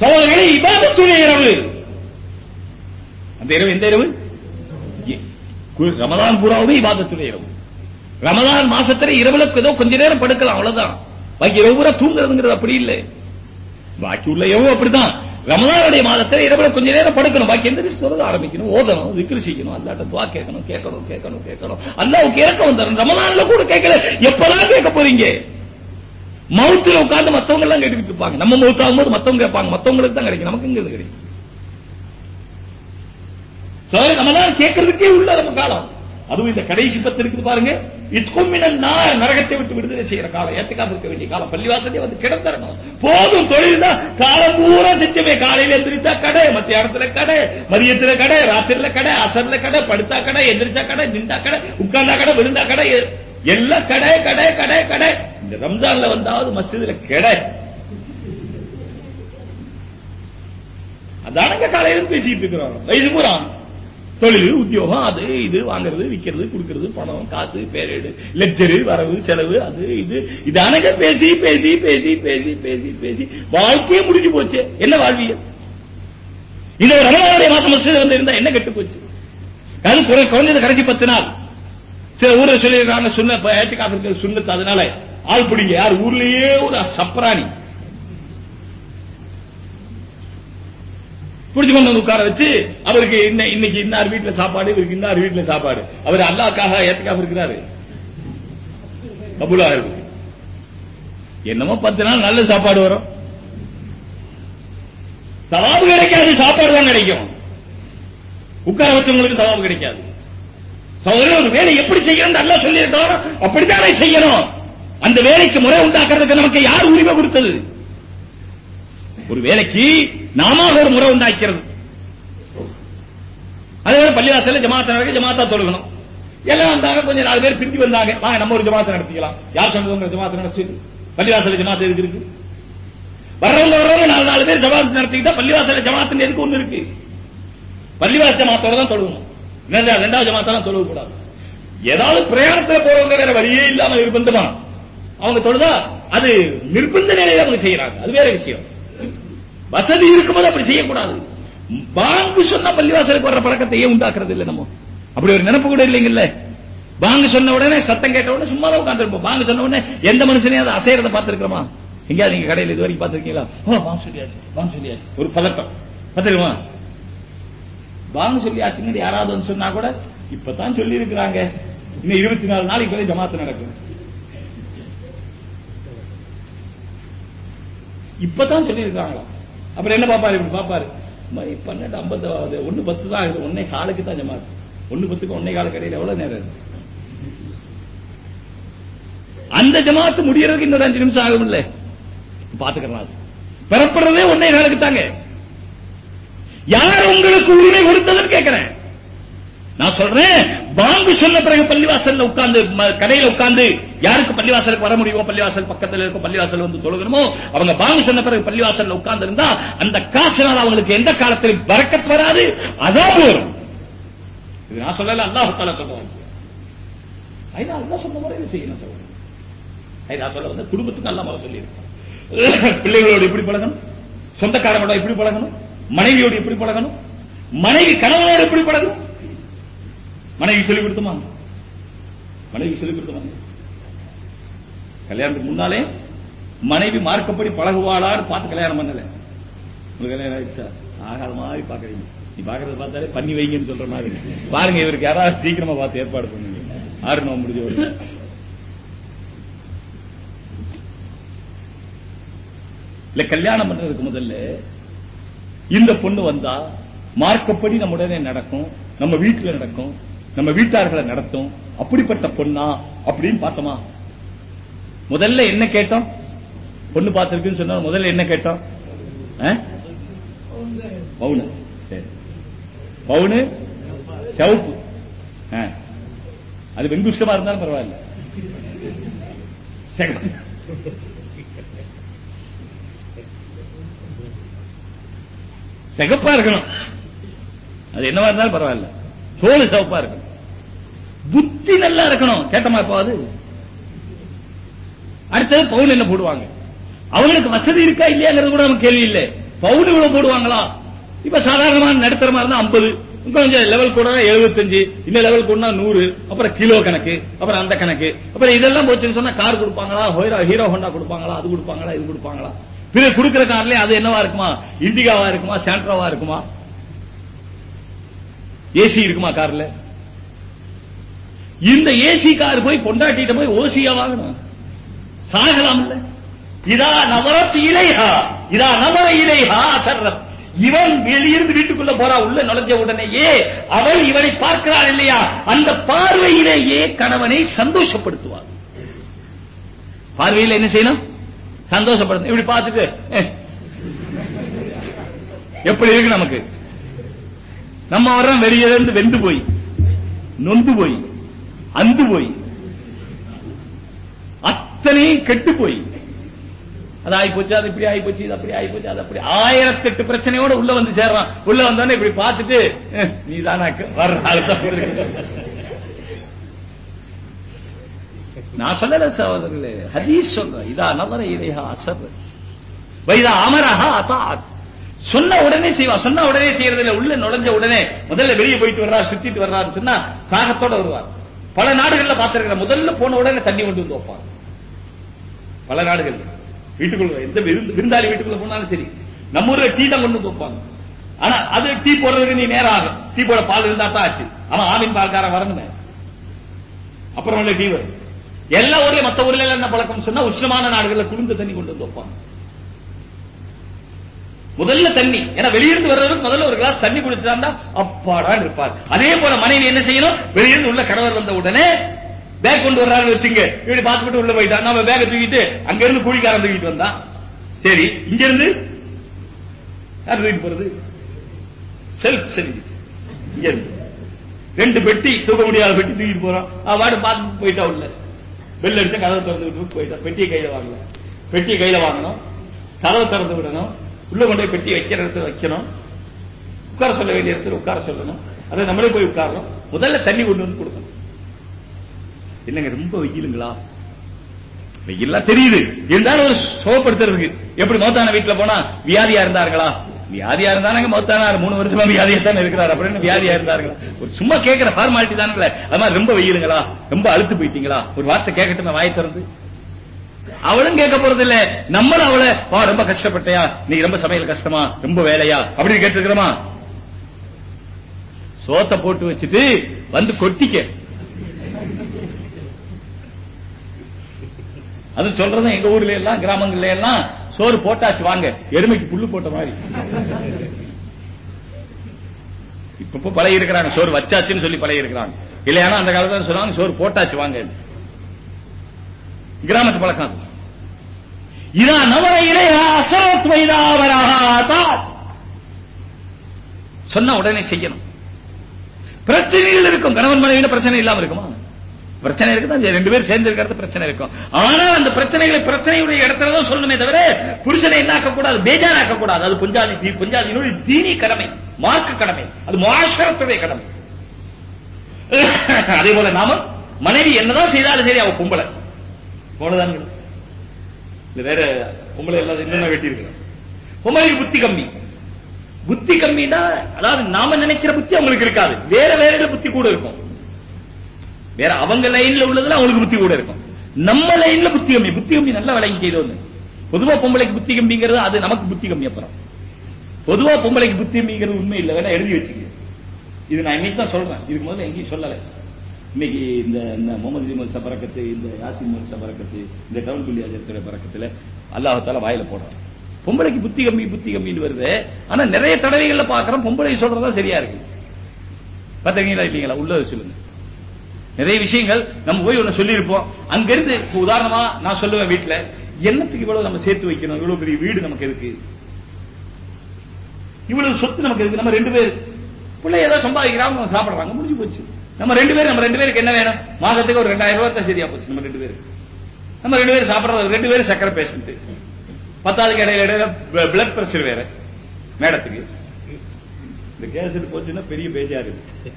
சோதனை இபாதத்துடைய இரவு. அந்த இரவு எந்த இரவு? ரமதான் பூராவுமே இபாதத்துடைய இரவு. ரமதான் மாசத்துல இரவுல ஏதோ கொஞ்ச நேரம் படுக்கலாம் அவ்வளவுதான். பாக்கி இரவு பூரா தூங்குறதுங்கிறது அப்படி இல்லை. பாக்கி உள்ள எவ்வளவு அப்படிதான் ரமதானுடைய மாதத்துல இரவுல கொஞ்ச நேரம் படுக்கணும். பாக்கி எந்த சொல்றது ஆரம்பிக்கணும்? ஓதணும் விக்ரி செய்யணும் அல்லாட்ட துவா கேட்கணும் கேட்கணும் கேட்கணும் கேட்கணும். அல்லாவுக்கு இறக்க வந்தாரு. ரமதான்ல கூட கேட்கல. எப்பதான் கேட்க போறீங்க? மவுத்துல உட்கார்ந்து மத்தவங்க எல்லாம் கேட்டுக்கிட்டு இருப்பாங்க. நம்ம மவுத் போது மத்தவங்க கேட்பாங்க. மத்தவங்களுக்கு தான் கிடைக்கும். நமக்கு இங்க கிடைக்கும்? சரி கேட்கறதுக்கே உள்ள நம்ம காலம். அதுவும் இந்த கடைசி பத்து இருக்குது பாருங்க. இத்கும் நான் நரகத்தை விட்டு விடுதலை செய்யற காலம். ஏத்துக்காம இருக்க வேண்டிய காலம். பள்ளிவாசலே வந்து கிடத்தரணும் போதும் தொழில் தான் காலம் பூரா செஞ்சவே காலையில எந்திரிச்சா கடை மத்தியானத்துல கடை மதியத்துல கடை ராத்திரில கடை அசர்ல கடை படுத்தா கடை எந்திரிச்சா கடை நின்றா கடை உட்கார்ந்தா கடை விழுந்தா கடை எல்லாம் கடை கடை கடை கடை. இந்த ரம்ஜான்ல வந்தாவது மசிதில கடை. அதானங்க காலையில பேசிட்டு இருக்கிறோம். வயசு பூரா. தொழில் உத்தியோகம் அது இது வாங்குறது விக்கிறது கொடுக்கறது பணம் காசு பேரேடு லெக்சரு வரவு செலவு அது இது. இதானங்க பேசி பேசி பேசி பேசி பேசி பேசி. வாழ்க்கையே முடிஞ்சு போச்சு. என்ன வாழ்வியல்? இந்த ரமணாவுடைய மாசம் மஸ்ஜித் வந்து இருந்தா என்ன கெட்டு போச்சு? அது குறை- குறைஞ்சது கடைசி பத்து நாள். சில ஊர்ல சொல்லிடுறாங்க சுண்ண ஏற்றுக்காக இருக்கிற சுண்ணத்து அதனால ஆள் பிடிங்க. யார் ஊர்லயே ஒரு சப்பராணி. புடிச்சு கொண்டு வந்து உட்கார வச்சு அவருக்கு இன்ன- இன்னைக்கு இன்னார் வீட்டுல சாப்பாடு இவருக்கு இன்னார் வீட்டுல சாப்பாடு. அவர் அல்லாக்காக ஏத்துக்காக இருக்கிறாரு. கபூலா இருக்கு என்னமோ பத்து நாள் நல்ல சாப்பாடு வரும். சவாபு கிடைக்காது சாப்பாடு தான் கிடைக்கும். உட்கார வச்சவங்களுக்கு சவாபு கிடைக்காது. சகோதரர் ஒரு வேலை எப்படி செய்யணும் நல்லா சொல்லியிருக்கோம் அப்படித்தானே செய்யணும். அந்த வேலைக்கு முறை உண்டாக்குறதுக்கு நமக்கு யார் உரிமை கொடுத்தது? ஒரு வேலைக்கு நாம ஒரு முறை உண்டாக்கிறது. அதே பள்ளிவாசல ஜமாத்தா நடக்க ஜமாத்தா தொழுகணும். எல்லாம் வந்தாங்க கொஞ்சம் நாலு பேர் பிரிஞ்சு வந்தாங்க. வாங்க நம்ம ஒரு ஜமாத்தை நடத்திக்கலாம். யார் சொன்னது உங்க ஜமாத்தை நடத்தி? பள்ளிவாசல ஜமாத்து எதுக்கு இருக்கு? வர்றவங்க வர்றவங்க நாலு நாலு பேர் ஜமாத்து நடத்திக்கிட்டா பள்ளிவாசல ஜமாத்துன்னு எதுக்கு ஒண்ணு இருக்கு? பள்ளிவாச ஜமாத்தோட தான் தொழுகணும். ரெண்டாவது ஜமாத்தான் தொழுக கூடாது. ஏதாவது பிரயாணத்துல போறவங்க வேற வழியே இல்லாம நிர்பந்தமா? அவங்க தொழுதா அது நிர்பந்த நிலையில அவங்க செய்யறாங்க. அது வேற விஷயம். வசதி இருக்கும்போது அப்படி செய்யக்கூடாது. பாங்கு சொன்னா பள்ளிவாசலுக்கு வர்ற பழக்கத்தை ஏன் உண்டாக்குறது இல்ல நம்ம? அப்படி ஒரு நினைப்பு கூட இல்லைங்கல்ல? பாங்கு சொன்ன உடனே சத்தம் கேட்ட உடனே சும்மா தான் உட்காந்துருப்போம் பாங்கு சொன்ன உடனே எந்த மனுஷனையும் அதை அசைறத பார்த்திருக்கிறோமா? எங்கேயாவது நீங்க கடையில் இது வரைக்கும் பார்த்திருக்கீங்களா? பாங்கு சொல்லியாச்சு பாங்கு சொல்லியாச்சு ஒரு பதட்டம். பார்த்திருக்கோமா சொல்லி சொல்லியாச்சுங்க யாராவது வந்து சொன்னா கூட இப்பதான் சொல்லி இருக்கிறாங்க இன்னும் இருபத்தி நாலு நாளைக்கு வரை ஜமாத்து நடக்கும். இப்பதான் சொல்லி இருக்காங்களா அப்புறம் என்ன பாப்பாரு? இப்படி பாப்பாரு. மாதிரி பன்னெண்டு ஐம்பதாவது ஒண்ணு பத்து தான் ஆகுது. ஒன்னே காலுக்கு தான் ஜமாத்து. ஒண்ணு பத்துக்கு ஒன்னே காலுக்கு இடையில எவ்வளவு நேரம் இருக்கு? அந்த ஜமாத்து முடியறதுக்கு இன்னொரு அஞ்சு நிமிஷம் ஆகும் இல்ல பாத்துக்கலாம் பெறப்படுறதே ஒன்னே காலுக்கு தாங்க. யார் உங்களுக்கு உரிமை கொடுத்ததுன்னு கேட்கிறேன் நான் சொல்றேன் பாங்கு சொன்ன பிறகு பள்ளிவாசல்ல உட்கார்ந்து கடையில உட்கார்ந்து யாருக்கு பள்ளிவாசலுக்கு வர முடியுமோ பள்ளிவாசல் பக்கத்துல இருக்க பள்ளிவாசல் வந்து தொழுகணுமோ அவங்க பாங்கு சொன்ன பிறகு பள்ளிவாசல்ல உட்கார்ந்து இருந்தா அந்த காசுனால அவங்களுக்கு எந்த காலத்திலும் பறக்கத் வராது அதான் வரும் இது நான் சொல்லல அல்லாஹ் தஆலா சொல்றாங்க ஐயா சொன்ன முறையில் செய்யணும் சொல்றேன் ஐயா சொல்ல வந்து குடும்பத்துக்கு அல்லா முறை சொல்லியிருக்கேன். பிள்ளைகளோடு எப்படி பழகணும் சொந்தக்காரங்களோட எப்படி பழகணும் மனைவியோடு எப்படி பழகணும்? மனைவி கணவனோடு எப்படி பழகணும்? மனைவி சொல்லிக் கொடுத்துமா? மனைவி சொல்லிக் கொடுத்துமா? கல்யாணத்துக்கு முன்னாலே மனைவி மார்க்கப்படி பழகுவாளான்னு பார்த்து கல்யாணம் பண்ணல. உங்களுக்கு கல்யாணம் ஆயிடுச்சா? ஆகாத மாதிரி பாக்குறீங்க நீ பாக்குறத பார்த்தாலே பண்ணி வைங்கன்னு சொல்ற மாதிரி. பாருங்க இவருக்கு யாராவது சீக்கிரமா பார்த்து ஏற்பாடு பண்ணுங்க. ஆறு நோம்பு முடிஞ்ச ஒரு இல்ல கல்யாணம் பண்றதுக்கு முதல்ல இந்த பொண்ணு வந்தா மார்க்கப்படி நம்ம உடனே நடக்கும் நம்ம வீட்டுல நடக்கும் நம்ம வீட்டார்களை நடத்தும். அப்படிப்பட்ட பொண்ணா அப்படின்னு பார்த்தோமா? முதல்ல என்ன கேட்டோம்? பொண்ணு பார்த்திருக்குன்னு சொன்னா முதல்ல என்ன கேட்டோம்? பவுனு. சரி. பவுனு? செவப்பு. அது வெங்குஷ்டமா இருந்தாலும் பரவாயில்ல. சிகப்பா இருக்கணும். அது என்னவா இருந்தாலும் பரவாயில்ல. தோல் சிவப்பா இருக்கணும். புத்தி நல்லா இருக்கணும். கேட்டமா இப்போ அது? அடுத்தது பவுன் என்ன போடுவாங்க? அவங்களுக்கு வசதி இருக்கா இல்லையாங்கிறது கூட நமக்கு கேள்வி இல்லை. பவுன் இவ்வளவு போடுவாங்களா? இப்ப சாதாரணமான நடுத்தரமா இருந்தா 50 கொஞ்சம் லெவல் கூட 75 இந்த லெவல் கூட நூறு. அப்புறம் கிலோ கணக்கு. அப்புறம் அந்த கணக்கு. அப்புறம் இதெல்லாம் போச்சுன்னு சொன்னா கார் கொடுப்பாங்களா? ஹீரோ ஹீரோ ஹோண்டா கொடுப்பாங்களா? அது கொடுப்பாங்களா? இது கொடுப்பாங்களா? பிறகு கொடுக்கிற கார்லயே அது என்னவா இருக்குமா? இண்டிகாவா இருக்குமா? சாண்ட்ராவா இருக்குமா? ஏசி இருக்குமா கார்ல? இந்த ஏசி கார் போய் பொண்டாட்டிட்ட போய் ஓசியா வாங்கணும். சாகலாம் இல்ல இதா நவரத் இலைஹா இதா நவர இலைஹா சர்ரத் இவன் வெளியிருந்து வீட்டுக்குள்ள போறா உள்ள நுழைஞ்ச உடனேயே அவள் இவனை பார்க்கிறாள் இல்லையா? அந்த பார்வையிலேயே கணவனை சந்தோஷப்படுத்துவார் பார்வையில என்ன செய்யணும்? சந்தோஷப்படுது. இப்படி பார்த்துட்டு எப்படி இருக்கு நமக்கு? நம்ம வர்றோம் வெளியே இருந்து வெந்து போய் நொந்து போய் அந்து போய் அத்தனையும் கெட்டு போய். அது ஆகி போச்சு அது இப்படி ஆகி போச்சு இது அப்படி ஆகி போச்சு அது அப்படி. ஆயிரத்தெட்டு பிரச்சனையோட உள்ள வந்து சேர்றான். உள்ள வந்தோடனே இப்படி பார்த்துட்டு நீ தானா வர்ற ஆளு தான் நான் சொல்லல சகோதரர்களே ஹதீஸ் சொல்றேன் இதா நவர இதையா அசர். வைதா அமரஹா அதாத் சொன்ன உடனே செய்வான் சொன்ன உடனே செய்யறதுல உள்ள நுழைஞ்ச உடனே முதல்ல வெளியே போயிட்டு வர்றார் சுத்திட்டு வர்றாருன்னு சொன்னா தாகத்தோட வருவார். பல நாடுகள்ல பார்த்திருக்கிற முதல்ல போன உடனே தண்ணி கொண்டு வந்து வைப்பாங்க பல நாடுகள் வீட்டுக்குள்ள எந்த விருந்தாளி வீட்டுக்குள்ள போனாலும் சரி நம்ம ஊர்ல டீ தான் கொண்டு வந்து வைப்பாங்க. ஆனா அது டீ போடுறதுக்கு நீ நேரம் ஆகும். டீ போட பால் இருந்தா தான் ஆச்சு. ஆனா ஆவின் பால்காரன் வரணுமே. அப்புறம் உள்ள டீ வரும். எல்லா ஊர்லயும் மத்த ஊர்ல என்ன பழக்கம் சொன்னா உஷ்ணமான நாடுகள்ல குளிர்ந்த தண்ணி கொண்டு வந்து வைப்பாங்க. முதல்ல தண்ணி. ஏன்னா வெளியிருந்து வர்றவருக்கு முதல்ல ஒரு கிளாஸ் தண்ணி குடிச்சிட்டா அப்பாடா இருப்பார். அதே போல மனைவி என்ன செய்யணும்? வெளியிருந்து உள்ள கணவர் வந்த உடனே பேக் கொண்டு வர்றாருன்னு வச்சுங்க. இப்படி பார்த்துட்டு உள்ள போயிட்டான். நம்ம பேக தூக்கிட்டு அங்க இருந்து கூலிக்காரன் தூக்கிட்டு வந்தான் சரி இங்க இருந்து யார் தூக்கிட்டு போறது? செல்ஃப் சர்வீஸ் இங்க இருந்து ரெண்டு பெட்டி தூக்க முடியாத பெட்டி தூக்கிட்டு போறான். அவாடு பார்த்து போயிட்டா உள்ள. பெல் அடிச்சா கதவை திறந்து விட்டு போயிட்டா பெட்டியை கையில வாங்கல. பெட்டியை கையில வாங்கணும். கதவை திறந்து விடணும். உள்ள கொண்டு போய் பெட்டி வைக்கிற இடத்துல வைக்கணும். உட்கார சொல்ல வேண்டிய இடத்துல உட்கார சொல்லணும். அதை நம்மளே போய் உட்காரணும். முதல்ல தண்ணி கொண்டு வந்து கொடுக்கணும். என்னங்க ரொம்ப வெயிலுங்களா? வெயில்லாம் தெரியுது. இருந்தாலும் ஒரு சுகப்படுத்துறதுக்கு. எப்படி மௌத்தான வீட்டுல போனா வியாதியா இருந்தார்களா? வியாதியா இருந்தாங்க மௌத்தானார் மூணு வருஷமா வியாதியா தானே இருக்கிறார் அப்படின்னு வியாதியா இருந்தாருங்களா ஒரு சும்மா கேட்கிற ஃபார்மாலிட்டி தானுங்களே. அது மாதிரி ரொம்ப வெயிலுங்களா? ரொம்ப அழுத்து போயிட்டீங்களா? ஒரு வார்த்தை கேட்கட்டும் வாய் திறந்து. அவளும் கேட்க போறது இல்ல நம்மளும் அவளை வா ரொம்ப கஷ்டப்பட்டியா? நீ ரொம்ப சமையல் கஷ்டமா? ரொம்ப வேலையா? அப்படின்னு கேட்டிருக்கிறோமா? சோத்த போட்டு வச்சுட்டு வந்து கொட்டிக்க. அது சொல்றதும் எங்க ஊர்ல எல்லாம் கிராமங்கள்ல எல்லாம் சோறு போட்டாச்சு வாங்க. எருமைக்கு புல்லு போட்ட மாதிரி. இப்ப பழகி இருக்கிறாங்க சோறு வச்சாச்சுன்னு சொல்லி பழகி இருக்கிறாங்க இல்லையானா அந்த காலத்துல சொல்லுவாங்க சோறு போட்டாச்சு வாங்க. கிராமத்து பழக்கம். அது. இதா நவர இலையா அசரத் வைதாவராதா சொன்ன உடனே செய்யணும். பிரச்சனைகள் இருக்கும். கணவன் மனைவியில பிரச்சனை இல்லாம இருக்குமா? பிரச்சனை இருக்குதான் ரெண்டு பேரும் சேர்ந்து இருக்கிறது பிரச்சனை இருக்கும். ஆனால் அந்த பிரச்சனைகளை பிரச்சனையுடைய இடத்துல தான் சொல்லணுமே தவிர புருஷனை என்ன ஆக்கக்கூடாது பேஜாராக்க கூடாது. அது புஞ்சாதி தீ- புஞ்சாதியினுடைய தீனி கடமை மார்க்க கடமை. அது மாஷரத்துடைய கடமை. அதே போல நாம மனைவி என்னதான் செய்தாலும் சரி அவ பொம்பளை. போனதான் இல்ல வேற பொம்பளை இல்லாத இன்னும் வெட்டி இருக்கிறோம் பொம்பளைக்கு புத்தி கம்மி. புத்தி கம்மினா அதாவது நாம நினைக்கிற புத்தி அவங்களுக்கு இருக்காது. வேற வேற புத்தி கூட இருக்கும். வேற அவங்க லைன்ல உள்ளதுல அவங்களுக்கு புத்தி கூட இருக்கும். நம்ம லைன்ல புத்தி கம்மி. புத்தி கம்மி நல்லா விளங்கி செய்தோன்னு. பொதுவா பொம்பளைக்கு புத்தி கம்மிங்கிறது அது நமக்கு புத்தி கம்மி அப்புறம். பொதுவா பொம்பளைக்கு புத்தி கம்மிங்கிறது உண்மை இல்லை. வேணா எழுதி வச்சுக்க. இது நான் இன்னைக்கு தான் சொல்றேன். இதுக்கு முதல்ல எங்கேயும் சொல்லல. இன்னைக்கு இந்த முகமது மோச பறக்கத்து இந்த யாசின் மோச பறக்கத்து இந்த டவுன் புள்ளி அஜரத்துடைய பறக்கத்துல அல்லாஹால வாயில போடுறான். பொம்பளைக்கு புத்தி கம்மி புத்தி கம்மின்னு வருது. ஆனா நிறைய தடவைகள்ல பாக்குறோம் பொம்பளை சொல்றதா சரியா இருக்கு. பாத்தீங்களா இல்லீங்களா? உள்ள சொல்லுங்க. நிறைய விஷயங்கள் நம்ம போய் ஒண்ணு சொல்லியிருப்போம். அங்கிருந்து உதாரணமா நான் சொல்லுவேன் வீட்டுல என்னத்துக்கு இவ்வளவு நம்ம சேர்த்து வைக்கணும்? இவ்வளவு பெரிய வீடு நமக்கு இருக்கு இவ்வளவு சொத்து நமக்கு இருக்கு நம்ம ரெண்டு பேர். பிள்ளை ஏதோ சம்பாதிக்கிறாங்க சாப்பிடுறாங்க முடிஞ்சு போச்சு. நம்ம ரெண்டு பேரும் நம்ம ரெண்டு பேருக்கு என்ன வேணும்? மாதத்துக்கு ஒரு ரெண்டாயிரம் ரூபாய் சரியா போச்சு நம்ம ரெண்டு பேருக்கு. நம்ம ரெண்டு பேரும் சாப்பிடுறது ரெண்டு பேரும் சக்கரை பேஷண்ட் பத்தாவது இடையில இடையில பிளட் பிரஷர் வேற மேடத்துக்கு. இந்த கேஸ் போச்சுன்னா பெரிய பேஜா இருக்கு.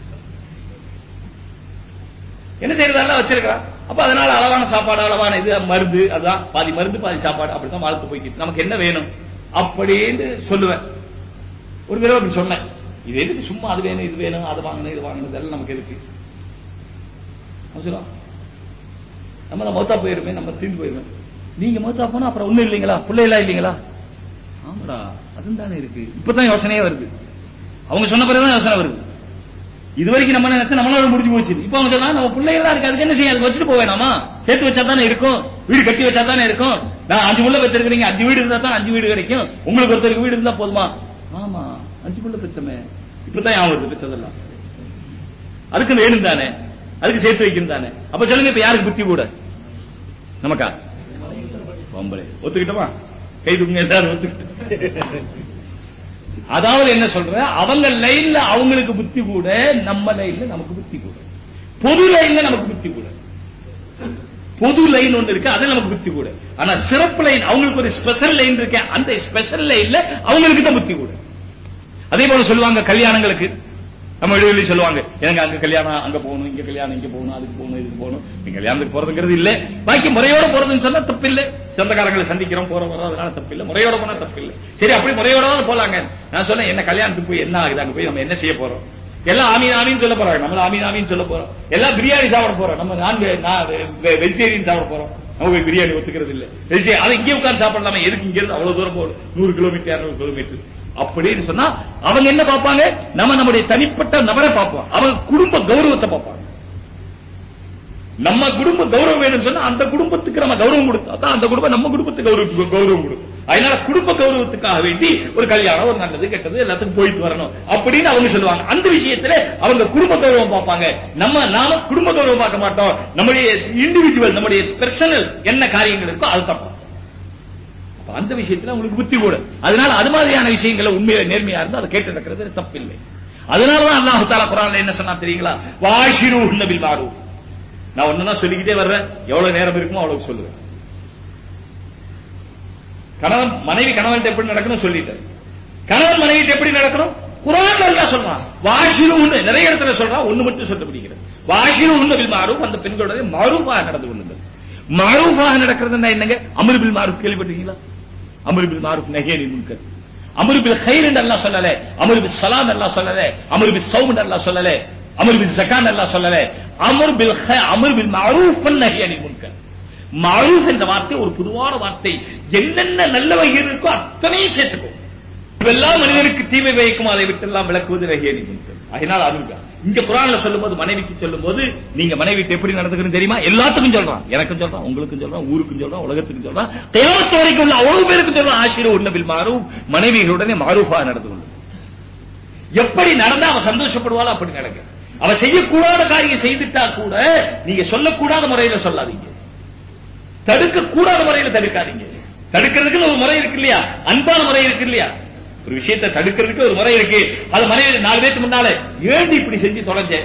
என்ன செய்யறதெல்லாம் வச்சிருக்கிறான் அப்ப அதனால அளவான சாப்பாடு அளவான இது மருந்து அதுதான். பாதி மருந்து பாதி சாப்பாடு அப்படித்தான் வாழ்த்து போய்க்கு நமக்கு என்ன வேணும்? அப்படின்னு சொல்லுவேன். ஒரு தடவை அப்படி சொன்னேன். இது எதுக்கு சும்மா அது வேணும் இது வேணும் அது வாங்கணும் இது வாங்கணும் இதெல்லாம் நமக்கு எதுக்கு? நம்ம மௌத்தா போயிருமே நம்ம தீர்ந்து போயிருமே. நீங்க மௌத்தா போனா அப்புறம் ஒண்ணும் இல்லைங்களா? பிள்ளை எல்லாம் இல்லைங்களா? ஆமாடா அதுவும் தானே இருக்கு. இப்பதான் யோசனையே வருது. அவங்க சொன்ன பிறகுதான் யோசனை வருது. இது வரைக்கும் நம்ம நினைச்சா நம்மளால முடிஞ்சு போச்சு. இப்ப அவங்க சொல்லலாம் நம்ம பிள்ளைகளா இருக்கு அதுக்கு என்ன செய்யும் அதுக்கு வச்சுட்டு போவேணாமா சேர்த்து வச்சா தானே இருக்கும். வீடு கட்டி வச்சா தானே இருக்கும். நான் அஞ்சு உள்ள பெற்றிருக்கிறீங்க அஞ்சு வீடு இருந்தா தான் அஞ்சு வீடு கிடைக்கும். உங்களுக்கு ஒருத்தருக்கு வீடு இருந்தா போதுமா? ஆமா அஞ்சு உள்ள பெற்றமே இப்பதான் ஞாபகம் வருது பெற்றதெல்லாம் அதுக்கு வேணும் தானே. அதுக்கு சேர்த்து வைக்கணும் தானே. அப்ப சொல்லுங்க இப்ப யாருக்கு புத்தி கூட? நமக்கா? ஒத்துக்கிட்டோமா? கை தூக்குங்க எல்லாரும் ஒத்துக்கிட்டோம் அதாவது என்ன சொல்ற? அவங்க லைன்ல அவங்களுக்கு புத்தி கூட நம்ம லைன்ல நமக்கு புத்தி கூட. பொது லைன்ல நமக்கு புத்தி கூட. பொது லைன் ஒன்று இருக்கு அது நமக்கு புத்தி கூட. ஆனா சிறப்பு லைன் அவங்களுக்கு ஒரு ஸ்பெஷல் லைன் இருக்கு அந்த ஸ்பெஷல் லைன்ல அவங்களுக்கு தான் புத்தி கூட. அதே போல சொல்லுவாங்க கல்யாணங்களுக்கு. நம்ம வெளியே சொல்லுவாங்க எனக்கு அங்க கல்யாணம் அங்க போகணும் இங்க கல்யாணம் இங்க போகணும் அதுக்கு போகணும் இதுக்கு போகணும். நீங்க கல்யாணத்துக்கு போறதுங்கிறது இல்ல. பாக்கி முறையோட போறதுன்னு சொன்னா தப்பு இல்ல சொந்தக்காரங்களை சந்திக்கிறோம் போற வரோம் அதனால தப்பு இல்ல முறையோட போனா தப்பு இல்ல சரி அப்படி முறையோட போலாங்க. நான் சொன்னேன் என்ன கல்யாணத்துக்கு போய் என்ன ஆகுது? அங்க போய் நம்ம என்ன செய்ய போறோம்? எல்லாம் ஆமீன் ஆமீன் சொல்ல போறாங்க. நம்ம ஆமீன் ஆமீன் சொல்ல போறோம். எல்லாம் பிரியாணி சாப்பிட போறோம். நம்ம நான் வெஜிடேரியன் சாப்பிட போறோம். நமக்கு பிரியாணி ஒத்துக்கிறது இல்ல அதை இங்கே உட்கார்ந்து சாப்பிடலாமே. எதுக்கு இங்க இருந்து அவ்வளவு தூரம் போகணும்? நூறு கிலோமீட்டர் இரநூறு கிலோமீட்டர் அப்படின்னு சொன்னா அவங்க என்ன பார்ப்பாங்க? நம்ம நம்முடைய தனிப்பட்ட நபரை பார்ப்போம். அவங்க குடும்ப கௌரவத்தை பார்ப்பாங்க. நம்ம குடும்ப கௌரவம் வேணும்னு சொன்னா அந்த குடும்பத்துக்கு நம்ம கௌரவம் கொடுத்தா அந்த குடும்பம் நம்ம குடும்பத்துக்கு கௌரவம் கௌரவம் கொடுக்கும். அதனால குடும்ப கௌரவத்துக்காக வேண்டி ஒரு கல்யாணம் ஒரு நல்லது கெட்டது எல்லாத்துக்கும் போயிட்டு வரணும் அப்படின்னு அவங்க சொல்லுவாங்க. அந்த விஷயத்துல அவங்க குடும்ப கௌரவம் பார்ப்பாங்க. நம்ம நாம குடும்ப கௌரவம் பார்க்க மாட்டோம். நம்முடைய இண்டிவிஜுவல் நம்முடைய பர்சனல் என்ன காரியங்கள் இருக்கோ அது தப்போம் அந்த விஷயத்துல உங்களுக்கு புத்தி கூட. அதனால அது மாதிரியான விஷயங்களை உண்மையில நேர்மையா இருந்தா அதை கேட்டு நடக்கிறது தப்பில்லை. அதனாலதான் அல்லாஹு தாலா என்ன சொன்னா தெரியுங்களா? வாஷிரு நபில் மாறு நான் ஒண்ணுதான் சொல்லிக்கிட்டே வர்றேன். எவ்வளவு நேரம் இருக்குமோ அவ்வளவு சொல்லுவேன். கணவன் மனைவி கணவன் எப்படி நடக்கணும் சொல்லிட்டேன். கணவன் மனைவி எப்படி நடக்கணும்? குரான் நல்லா சொல்றான். வாஷிரு நிறைய இடத்துல சொல்றான். ஒண்ணு மட்டும் சொல்ல முடிகிறது வாஷிரு நபில் மாறு அந்த பெண்களுடைய மறுபாக நடந்து கொள்ளுங்கள். மறுபாக நடக்கிறதுன்னா என்னங்க? அமிர்பில் மாறு கேள்விப்பட்டீங்களா அமருபில் மாறுப் நஹேனி முன்கர் அமருபில் ஹைர் என்று அல்லா சொல்லல. அமருபில் சலாம் அல்லா சொல்லல. அமருபில் சௌம் என்று அல்லா சொல்லல. அமருபில் ஜகான் அல்லா சொல்லல. அமருபில் அமருபில் மாரூஃப் நஹேனி முன்கர் மாரூஃப் என்ற வார்த்தை ஒரு பொதுவான வார்த்தை. என்னென்ன நல்ல வகையில் இருக்கோ அத்தனையும் சேர்த்துக்கும். எல்லாம் மனிதனுக்கு தீமை வைக்கும் அதை விட்டெல்லாம் விளக்குவது நஹேனி முன்கர் அதனால் அதுதான் இங்க குரான்ல சொல்லும்போது மனைவிக்கு சொல்லும்போது நீங்க மனைவிட்டு எப்படி நடந்துக்கணும் தெரியுமா? எல்லாத்துக்கும் சொல்றான். எனக்கும் சொல்றான் உங்களுக்கும் சொல்றான் ஊருக்கும் சொல்றான் உலகத்துக்கும் சொல்றான். தேவத்து வரைக்கும் உள்ள அவ்வளவு பேருக்கும் சொல்றான் ஆசிரியர் உன்னபில் மாறும் மனைவிகளுடனே மாறுபா நடந்து கொள்ளும். எப்படி நடந்தா அவ சந்தோஷப்படுவாளோ அப்படி நடக்க அவ செய்யக்கூடாத காரியம் செய்துட்டா கூட நீங்க சொல்லக்கூடாத முறையில சொல்லாதீங்க. தடுக்க கூடாத முறையில தடுக்காதீங்க. தடுக்கிறதுக்குன்னு ஒரு முறை இருக்கு இல்லையா? அன்பான முறை இருக்கு இல்லையா? ஒரு விஷயத்தை தடுக்கிறதுக்கு ஒரு முறை இருக்கு. அது மனைவி நாலு பேருக்கு முன்னால ஏண்டி இப்படி செஞ்சு தொலைஞ்ச?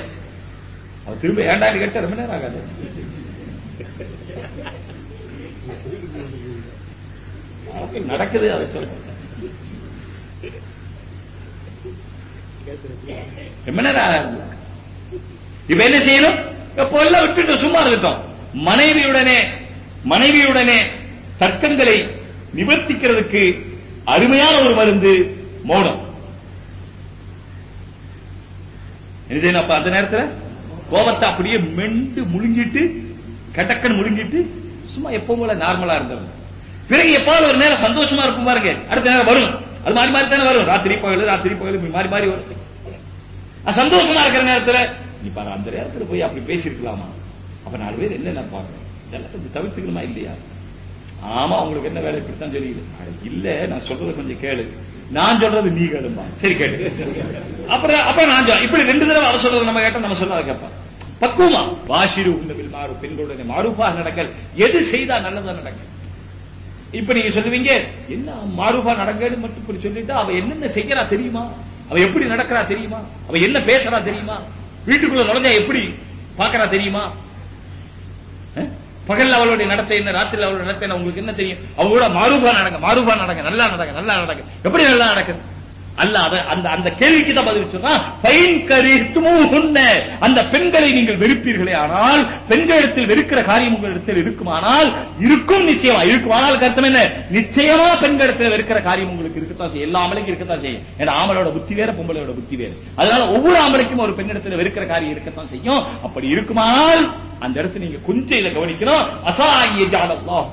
அவர் திரும்ப ஏண்டான்னு கேட்ட ரொம்ப நேரம் ஆகாது. நடக்குது அதை சொல்றேன். ரொம்ப நேரம் இப்ப என்ன செய்யணும்? இப்ப எல்லாம் விட்டுட்டு சும்மா இருக்கட்டும். மனைவியுடனே மனைவியுடனே தர்க்கங்களை நிவர்த்திக்கிறதுக்கு அருமையான ஒரு மருந்து மௌனம். என்ன செய்யணும் அப்ப அந்த நேரத்துல? கோபத்தை அப்படியே மெண்டு முழுங்கிட்டு கடக்கன் முழுங்கிட்டு சும்மா எப்பவும் போல நார்மலா இருந்தவங்க பிறகு எப்பாவது ஒரு நேரம் சந்தோஷமா இருக்கும் பாருங்க. அடுத்த நேரம் வரும். அது மாறி மாறி தானே வரும். ராத்திரி பகல் ராத்திரி பகல் மாறி மாறி வரும். சந்தோஷமா இருக்கிற நேரத்துல நீ பாரு அந்த நேரத்துல போய் அப்படி பேசியிருக்கலாமா? அப்ப நாலு பேர் என்ன நினைப்பாங்க இதெல்லாம் கொஞ்சம் தவிர்த்துக்கணுமா இல்லையா? ஆமா உங்களுக்கு என்ன வேலை இப்படித்தான் தெரியுது. இல்ல நான் சொல்றதை கொஞ்சம் கேளு. நான் சொல்றது நீ கேளுமா சரி கேளு. அப்புறம் அப்புறம் நான் இப்படி ரெண்டு தடவை அவர் சொல்றது நம்ம கேட்டா நம்ம சொல்லாத கேட்பான். பக்குவமா? வாஷிரு உன்னவில் மாறு பெண்களுடன் மாறுபாக நடக்கல் எது செய்தா நல்லதா நடக்க இப்ப நீங்க சொல்லுவீங்க என்ன மாறுபா நடக்கன்னு மட்டும் இப்படி சொல்லிட்டு அவ என்னென்ன செய்யறா தெரியுமா? அவ எப்படி நடக்கிறா தெரியுமா? அவ என்ன பேசுறா தெரியுமா? வீட்டுக்குள்ள நுழைஞ்சா எப்படி பாக்குறா தெரியுமா? பகல்ல அவளுடைய நடத்தை என்ன ராத்திரில அவளுடைய நடத்தை என்ன உங்களுக்கு என்ன தெரியும்? அவங்க கூட மாறுபா நடங்க மாறுபா நடங்க நல்லா நடங்க நல்லா நடங்க எப்படி நல்லா நடக்குது அல்ல அத- அந்த அந்த கேள்விக்கு தான் பதில் சொன்னா அந்த பெண்களை நீங்கள் வெறுப்பீர்களே ஆனால் பெண்களிடத்தில் வெறுக்கிற காரியம் உங்களிடத்தில் இருக்குமானால் இருக்கும் நிச்சயமா இருக்குமானால் கருத்தம் என்ன? நிச்சயமா பெண்களிடத்தில் வெறுக்கிற காரியம் உங்களுக்கு இருக்கத்தான் செய்யும். எல்லா ஆம்பளைக்கும் இருக்கத்தான் செய்யும். ஏன்னா ஆம்பளோட புத்தி வேற பொம்பளையோட புத்தி வேறு. அதனால ஒவ்வொரு ஆம்பளைக்கும் ஒரு பெண்ணிடத்தில் வெறுக்கிற காரியம் இருக்கத்தான் செய்யும். அப்படி இருக்குமானால் அந்த இடத்துல நீங்க கொஞ்சம் இதை கவனிக்கணும் அசாய ஜாலல்லாஹ்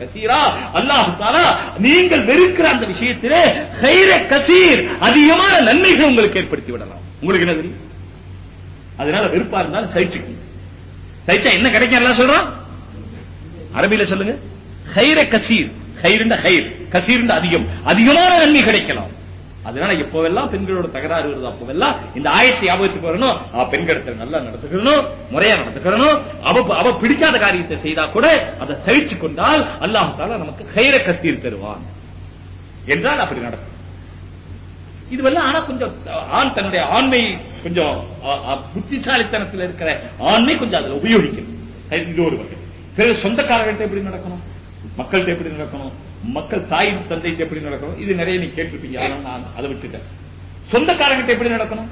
கசீரா. அல்லாஹ் நீங்கள் வெறுக்கிற அந்த விஷயத்திலே ஹைர கசீர் அதிகமான நன்மைகள் உங்களுக்கு ஏற்படுத்தி விடலாம். உங்களுக்கு என்ன தெரியும்? அதனால வெறுப்பா இருந்தாலும் சகிச்சுக்கணும் சகிச்சா என்ன கிடைக்கும் எல்லாம் சொல்றான்? அரபியில சொல்லுங்க. ஹைர கசீர். ஹைருண்ட ஹைர் கசீருண்ட அதிகம். அதிகமான நன்மை கிடைக்கலாம். அதனால எப்போவெல்லாம் பெண்களோட தகராறு வருது அப்போவெல்லாம் இந்த ஆயத்தை ஞாபகத்துக்கு வரணும் ஆ, பெண்களிடத்துல நல்லா நடத்துக்கணும் முறையா நடத்துக்கணும் அவ அவ பிடிக்காத காரியத்தை செய்தா கூட அதை சகிச்சு கொண்டால் அல்லாஹால நமக்கு கயிற கசீர் தருவான். என்றால் அப்படி நடக்கும். இதுவெல்லாம் ஆனா கொஞ்சம் ஆண் தன்னுடைய ஆண்மை கொஞ்சம் புத்திசாலித்தனத்தில் இருக்கிற ஆண்மை கொஞ்சம் அதுல உபயோகிக்கணும். இது ஒரு வகை. பிறகு சொந்தக்காரர்கள்ட்ட எப்படி நடக்கணும்? மக்கள்கிட்ட எப்படி நடக்கணும்? மக்கள் தாய் தந்தைகிட்ட எப்படி நடக்கணும்? இது நிறைய நீ கேட்டிருப்பீங்க. அதனால நான் அதை விட்டுட்டேன். சொந்தக்காரங்கிட்ட எப்படி நடக்கணும்?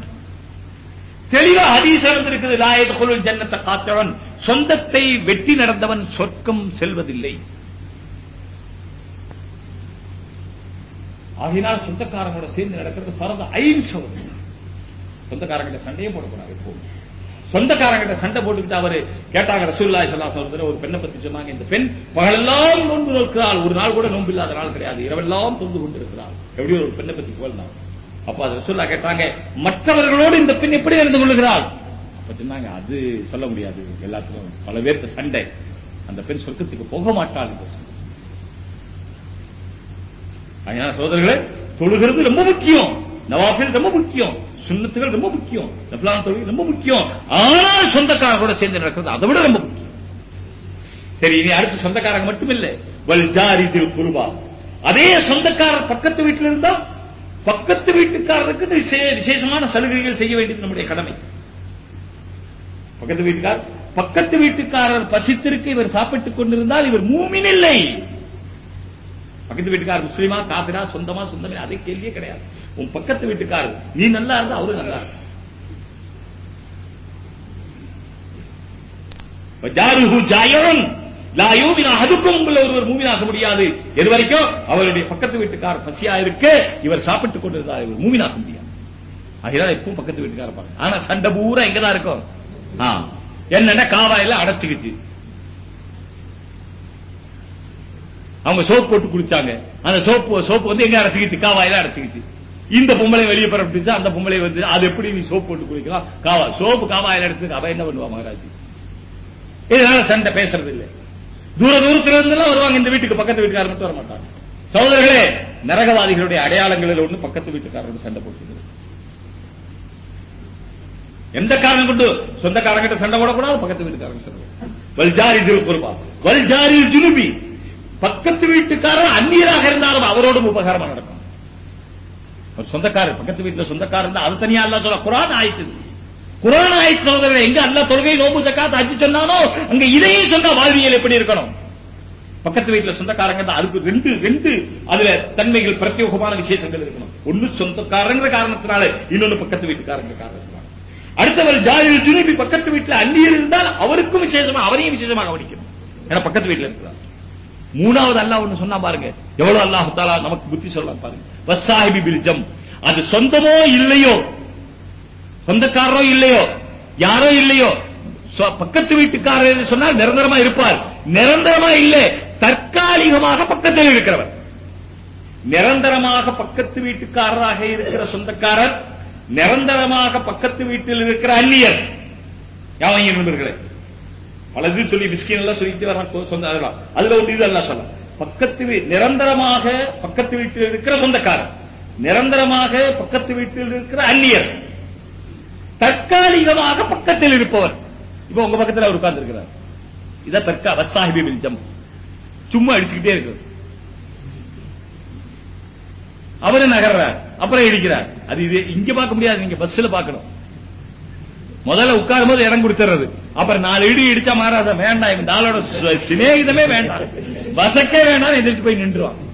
தெளிவா ஹதீஸ் இருக்குது லாயத் குலுல் ஜன்னத்தை காத்தவன் சொந்தத்தை வெட்டி நடந்தவன் சொர்க்கம் செல்வதில்லை. ஆகினால் சொந்தக்காரங்களோட சேர்ந்து நடக்கிறது பரத ஐன் சொந்தக்காரங்கிட்ட சண்டையே போடக்கூடாது எப்போதும். சொந்தக்காரங்கிட்ட சண்டை போட்டுக்கிட்டு அவரு கேட்டாங்க ரசூல்லாய் சல்லா அலைஹி ஒரு பெண்ணை பத்தி சொன்னாங்க. இந்த பெண் பகலெல்லாம் நோன்பு நோக்கிறாள் ஒரு நாள் கூட நோன்பு இல்லாத நாள் கிடையாது. இரவெல்லாம் தொந்து கொண்டிருக்கிறாள். எப்படி ஒரு பெண்ணை பத்தி புகழ்ந்தாங்க அப்ப அது ரசூல்லா கேட்டாங்க மற்றவர்களோடு இந்த பெண் எப்படி நடந்து கொள்ளுகிறாள்? அப்ப சொன்னாங்க அது சொல்ல முடியாது. எல்லாத்துக்கும் பல பேர்த்த சண்டை. அந்த பெண் சொர்க்கத்துக்கு போக மாட்டாள். அதனால சகோதரர்களே தொழுகிறது ரொம்ப முக்கியம். நவாபில் ரொம்ப முக்கியம். சுண்ணத்துகள் ரொம்ப முக்கியம். நஃபிலான தொழில் ரொம்ப முக்கியம். ஆனால் சொந்தக்காரங்களோட சேர்ந்து நடக்கிறது அதை விட ரொம்ப முக்கியம். சரி இனி அடுத்து சொந்தக்காரங்க மட்டும் இல்ல. வல் ஜாரி திரு குருவா அதே சொந்தக்காரர் பக்கத்து வீட்டில் இருந்தா பக்கத்து வீட்டுக்காரருக்கு விசேஷமான சலுகைகள் செய்ய வேண்டியது நம்முடைய கடமை. பக்கத்து வீட்டுக்கார் பக்கத்து வீட்டுக்காரர் பசித்திருக்கு இவர் சாப்பிட்டுக் கொண்டிருந்தால் இவர் மூமின் இல்லை. பக்கத்து வீட்டுக்காரர் முஸ்லிமா காபிரா சொந்தமா சொந்தமே அதே கேள்வியே கிடையாது. உன் பக்கத்து வீட்டுக்காரர். நீ நல்லா இருந்தா அவரு நல்லா இருக்கும் வஜாருஹு உங்களை ஒருவர் மூமினாக முடியாது. எது வரைக்கும்? அவருடைய பக்கத்து வீட்டுக்காரர் பசியா இருக்கு. இவர் சாப்பிட்டுக் கொண்டிருந்தார் இவர் மூமினாக முடியாது. அதனால எப்பவும் பக்கத்து வீட்டுக்காரர் பாருங்க. ஆனா சண்டை பூரா இங்கதான் இருக்கும். ஆ. என்னன்னா காவாயில அடைச்சுக்குச்சு. அவங்க சோப் போட்டு குடிச்சாங்க. அந்த சோப்பு சோப்பு வந்து எங்க அடைச்சுக்கிச்சு? காவாயில அடைச்சுக்கிச்சு. இந்த பொம்பளை வெளியே பரப்பிச்சு அந்த பொம்பளை வந்து அது எப்படி நீ சோப்பு போட்டு குளிக்கலாம்? காவா சோப்பு காவாயில் எடுத்து அவ என்ன பண்ணுவா மகராசி இதனால சண்டை பேசுறது இல்லை. தூர தூரத்துல இருந்து வருவாங்க இந்த வீட்டுக்கு பக்கத்து வீட்டுக்காரர் மட்டும் வர மாட்டாங்க சகோதரர்களே நரகவாதிகளுடைய அடையாளங்களில் ஒண்ணு பக்கத்து வீட்டுக்காரர்கள் சண்டை போட்டுக்கிறது. எந்த காரணம் கொண்டு? சொந்தக்காரங்கிட்ட சண்டை போடக்கூடாது பக்கத்து வீட்டுக்காரங்க சண்டை வல்ஜாரி திருக்குருபா வல்ஜாரி ஜுனுபி. பக்கத்து வீட்டுக்காரர் அந்நியராக இருந்தாலும் அவரோடும் உபகாரமா நடக்கும். ஒரு சொந்தக்காரர் பக்கத்து வீட்டுல சொந்தக்காரர் அது தனியா அல்ல சொல்ல குரான் ஆயிட்டு குரான் ஆயிட்டு சகோதரர்கள் எங்க அல்ல தொழுகை நோம்பு ஜக்காத் அச்சு சொன்னானோ அங்க இதையும் சொன்னா வாழ்வியல் எப்படி இருக்கணும்? பக்கத்து வீட்டுல சொந்தக்காரங்க தான் அதுக்கு ரெண்டு ரெண்டு அதுல தன்மைகள் பிரத்யோகமான விசேஷங்கள் இருக்கணும். ஒண்ணு சொந்தக்காரங்கிற காரணத்தினால இன்னொன்னு பக்கத்து வீட்டுக்காரங்க காரணத்தினால. அடுத்தவர் ஜாயில் ஜுனுபி பக்கத்து வீட்டுல அந்நியர் இருந்தால் அவருக்கும் விசேஷமா அவரையும் விசேஷமாக கவனிக்கணும் ஏன்னா பக்கத்து வீட்டுல இருக்கிறார். மூணாவது அல்லாஹ் ஒண்ணு சொன்னா பாருங்க. எவ்வளவு அல்லாஹ் தாலா நமக்கு புத்தி சொல்லலாம் பாருங்க. வசாஹிபி பில்ஜம் அது சொந்தமோ இல்லையோ? சொந்தக்காரரோ இல்லையோ? யாரோ இல்லையோ? பக்கத்து வீட்டுக்காரர் சொன்னால் நிரந்தரமா இருப்பார். நிரந்தரமா இல்லை. தற்காலிகமாக பக்கத்தில் இருக்கிறவர். நிரந்தரமாக பக்கத்து வீட்டுக்காரராக இருக்கிற சொந்தக்காரர் நிரந்தரமாக பக்கத்து வீட்டில் இருக்கிற அந்நியர். யாவங்க நண்பர்களே? பல இது சொல்லி மிஸ்கின் எல்லாம் சொல்லிட்டு வர சொந்த அதெல்லாம். அதுல ஒரு இது எல்லாம் சொல்லலாம் பக்கத்து வீ- நிரந்தரமாக பக்கத்து வீட்டில் இருக்கிற சொந்தக்காரர் நிரந்தரமாக பக்கத்து வீட்டில் இருக்கிற அந்நியர். தற்காலிகமாக பக்கத்தில் இருப்பவர். இப்ப உங்க பக்கத்துல அவர் உட்கார்ந்து இருக்கிறார் இதான் தற்கா வசாஹிபி பில்ஜம் சும்மா அடிச்சுக்கிட்டே இருக்கு அவரு நகர்றார். அப்புறம் இடிக்கிறார். அது இது இங்க பார்க்க முடியாது. நீங்க பஸ்ல பார்க்கணும். முதல்ல உட்காரும் போது இடம் கொடுத்துறது. அப்புறம் நாலு இடி இடிச்சா மாறாத வேண்டாம் இவன் ஆளோட சிநேகிதமே வேண்டாம். வசக்கே வேண்டாம் எதிர்த்து போய் நின்றுவான்.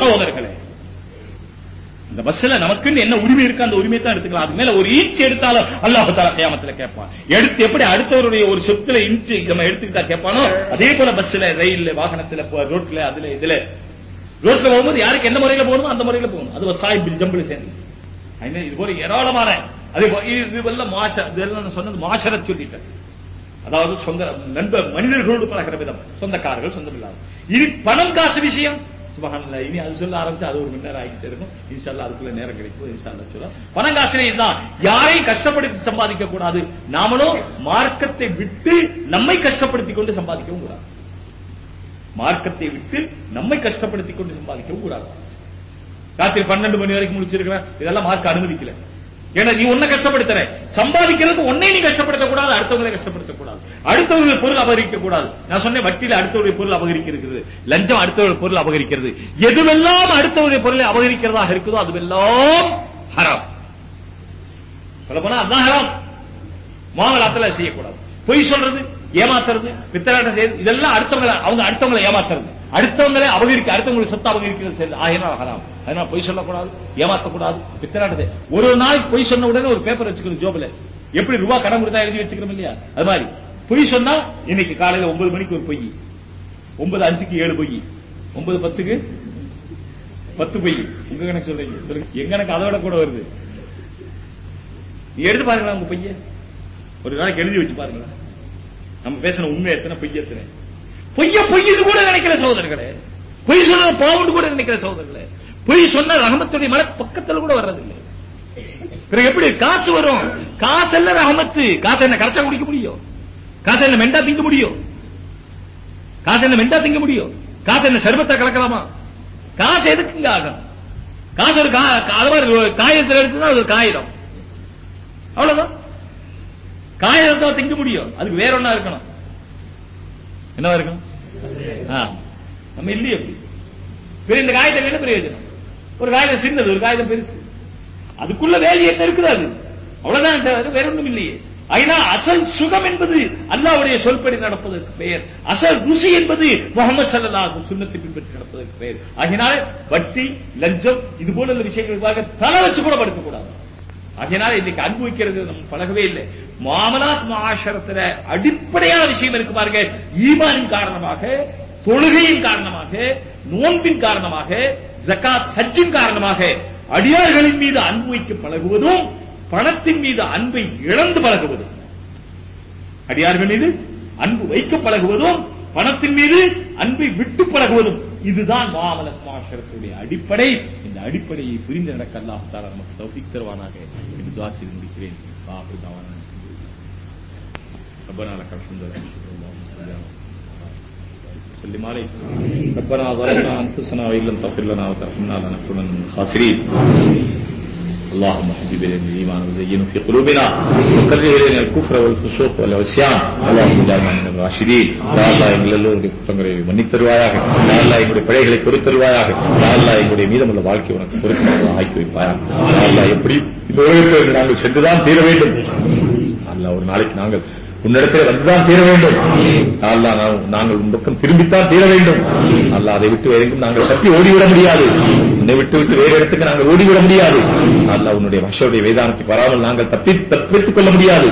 சகோதரர்களே இந்த பஸ்ல நமக்குன்னு என்ன உரிமை இருக்கு அந்த உரிமை தான் எடுத்துக்கலாம். அதுக்கு மேல ஒரு இன்ச் எடுத்தாலும் அல்லாஹு தாலா கியாமத்துல கேட்பான். எடுத்து எப்படி அடுத்தவருடைய ஒரு சொத்துல இன்ச் நம்ம எடுத்துக்கிட்டா கேட்பானோ? அதே போல பஸ்ல ரயில்ல வாகனத்துல போ- ரோட்ல அதுல இதுல. ரோட்ல போகும்போது யாருக்கு எந்த முறையில போகணுமோ அந்த முறையில போகணும். அது சாய் ஜம்பிள் சேர்ந்து இது போல ஏராளமான அதே இது- இதுவெல்லாம் மாச இதெல்லாம் சொன்னது மாஷர சொல்லிட்டேன். அதாவது சொந்த நண்பர் மனிதர்களோடு பழகிற விதம். சொந்தக்காரர்கள் சொந்தம் இல்லாத இனி பணம் காசு விஷயம். சுபஹானல்லாஹ் இனி அது சொல்ல ஆரம்பிச்சு அது ஒரு மணி நேரம் ஆகிட்டே இருக்கும். இன்ஷால்லா அதுக்குள்ள நேரம் கிடைக்கும் இன்ஷால்லா சொல்ல பணம் காசுல இதுதான். யாரையும் கஷ்டப்படுத்தி சம்பாதிக்க கூடாது நாமளும் மார்க்கத்தை விட்டு நம்மை கஷ்டப்படுத்தி கொண்டு சம்பாதிக்கவும் கூடாது. மார்க்கத்தை விட்டு நம்மை கஷ்டப்படுத்தி கொண்டு சம்பாதிக்கவும் கூடாது. ராத்திரி பன்னெண்டு மணி வரைக்கும் முடிச்சிருக்கிறேன் இதெல்லாம் மார்க் அனுமதிக்கல. ஏன்னா நீ உன்னை கஷ்டப்படுத்துற. சம்பாதிக்கிறதுக்கு உன்னை நீ கஷ்டப்படுத்த கூடாது அடுத்தவங்களை கஷ்டப்படுத்த கூடாது அடுத்தவர்கள் பொருள் அபகரிக்க கூடாது. நான் சொன்னேன் வட்டியில அடுத்தவருடைய பொருள் அபகரிக்கிறது. லஞ்சம் அடுத்தவருடைய பொருள் அபகரிக்கிறது. எதுவெல்லாம் அடுத்தவருடைய பொருளை அபகரிக்கிறதாக இருக்குதோ அதுவெல்லாம் ஹராம். சொல்ல போனா அதான் ஹராம். மாமலாத்துல செய்யக்கூடாது. பொய் சொல்றது ஏமாத்துறது பித்தராட்டம் செய்யறது இதெல்லாம் அடுத்தவங்களை அவங்க அடுத்தவங்களை ஏமாத்துறது. அடுத்தவங்களே அபகரிக்க அடுத்தவங்களுக்கு சொத்து அபகரிக்கிறது ஆகினால் ஹராம். அதனால பொய் சொல்லக்கூடாது ஏமாத்தக்கூடாது. பித்தலாட்டம் ஒரு நாளைக்கு பொய் சொன்ன உடனே ஒரு பேப்பர் வச்சுக்கணும் ஜோபில். எப்படி ரூபா கடன் கொடுத்தா எழுதி வச்சுக்கிறோம் இல்லையா? அது மாதிரி. பொய் சொன்னா இன்னைக்கு காலையில ஒன்பது மணிக்கு ஒரு பொய். ஒன்பது அஞ்சுக்கு ஏழு பொய். ஒன்பது பத்துக்கு பத்து பொய். உங்க கணக்கு சொல்றீங்க. சொல்லுங்க. எங்க கணக்கு அதை விட கூட வருது. நீ எடுத்து பாருங்களா உங்க பொய்ய. ஒரு நாளைக்கு எழுதி வச்சு பாருங்களா நம்ம பேசின உண்மை எத்தனை பொய் எத்தனை? பொய்ய பொய்யது கூட நினைக்கிற சகோதரர்களே. பொய் சொன்ன பாவுண்டு கூட நினைக்கிற சகோதரர்களே. பொய் சொன்ன ரகமத்துடைய மலை பக்கத்துல கூட வர்றதில்லை. பிறகு எப்படி காசு வரும்? காசு அல்ல ரகமத்து காசு என்ன கரைச்சா குடிக்க முடியும்? காசு என்ன மெண்டா திங்க முடியும்? காசு என்ன மெண்டா திங்க முடியும்? காசு என்ன சர்பத்தை கலக்கலாமா? காசு எதுக்குங்க ஆகும் காசு ஒரு கா- கா- அது மாதிரி ஒரு எடுத்துதான் அது ஒரு காகிதம். அவ்வளவுதான். காகிதத்தை திங்க முடியும். அதுக்கு வேற ஒண்ணா இருக்கணும். என்னவா இருக்கணும்? நம்ம இல்லையே அப்படி. இந்த காகிதம் என்ன பிரயோஜனம்? ஒரு காகிதம் சின்னது ஒரு காகிதம் பெருசு. அதுக்குள்ள வேலை என்ன இருக்குது அது? அவ்வளவுதான் வேற ஒண்ணும் இல்லையே. ஐநா அசல் சுகம் என்பது அல்லாவுடைய சொல்படி நடப்பதற்கு பெயர். அசல் ருசி என்பது முகமது சல்லல்லாஹு சுண்ணத்தை பின்பற்றி நடப்பதற்கு பெயர். ஆகினால வட்டி லஞ்சம் இது போல உள்ள விஷயங்களுக்காக தலை வச்சு கூட படுக்க கூடாது இன்னைக்கு அனுபவிக்கிறது நம்ம பழகவே இல்லை. மாமலாத் மாசரத்துல அடிப்படையான விஷயம் இருக்கு பாருங்க. ஈமானின் காரணமாக தொழுகையின் காரணமாக நோன்பின் காரணமாக ஜக்காத் ஹஜ்ஜின் காரணமாக அடியார்களின் மீது அன்பு வைக்க பழகுவதும் பணத்தின் மீது அன்பை இழந்து பழகுவதும். அடியார்கள் மீது அன்பு வைக்க பழகுவதும் பணத்தின் மீது அன்பை விட்டு பழகுவதும் இதுதான் மாமலத் மாஷரத்துடைய அடிப்படை. இந்த அடிப்படையை புரிந்து நடக்க அல்லாஹால நமக்கு தௌஃபிக் தருவானாக என்று துவா செய்து ரொம்ப நாள் கஷ்டம் وسلم عليك ربنا ظلمنا انفسنا وان لم تغفر لنا وترحمنا لنكونن من الخاسرين اللهم حبب الينا الايمان وزينه في قلوبنا وكره الينا الكفر والفسوق والعصيان اللهم اجعلنا من الراشدين يا الله எங்கள் எல்லோருடைய குற்றங்களை மன்னித் தருவாயாக யா அல்லாஹ் எங்களுடைய பிழைகளை பொறுத்து தருவாயாக யா அல்லாஹ் எங்களுடைய மீதமுள்ள வாழ்க்கை உனக்கு பொறுத்து ஆக்கி வைப்பாயாக யா அல்லாஹ் எப்படி இந்த உலகத்தில் நாங்கள் சென்றுதான் தீர வேண்டும் அல்லாஹ் ஒரு நாளைக்கு நாங்கள் உன்னிடத்தில் வந்துதான் தீர வேண்டும். அல்லா நாங்கள் உன் பக்கம் திரும்பித்தான் தீர வேண்டும். அல்ல அதை விட்டு வேறெங்கும் நாங்கள் தப்பி ஓடிவிட முடியாது. உன்னை விட்டு விட்டு வேறு இடத்துக்கு நாங்கள் ஓடிவிட முடியாது. அல்ல உன்னுடைய வஷவுடைய வேதானத்துக்கு வராமல் நாங்கள் தப்பி தப்பித்துக் கொள்ள முடியாது.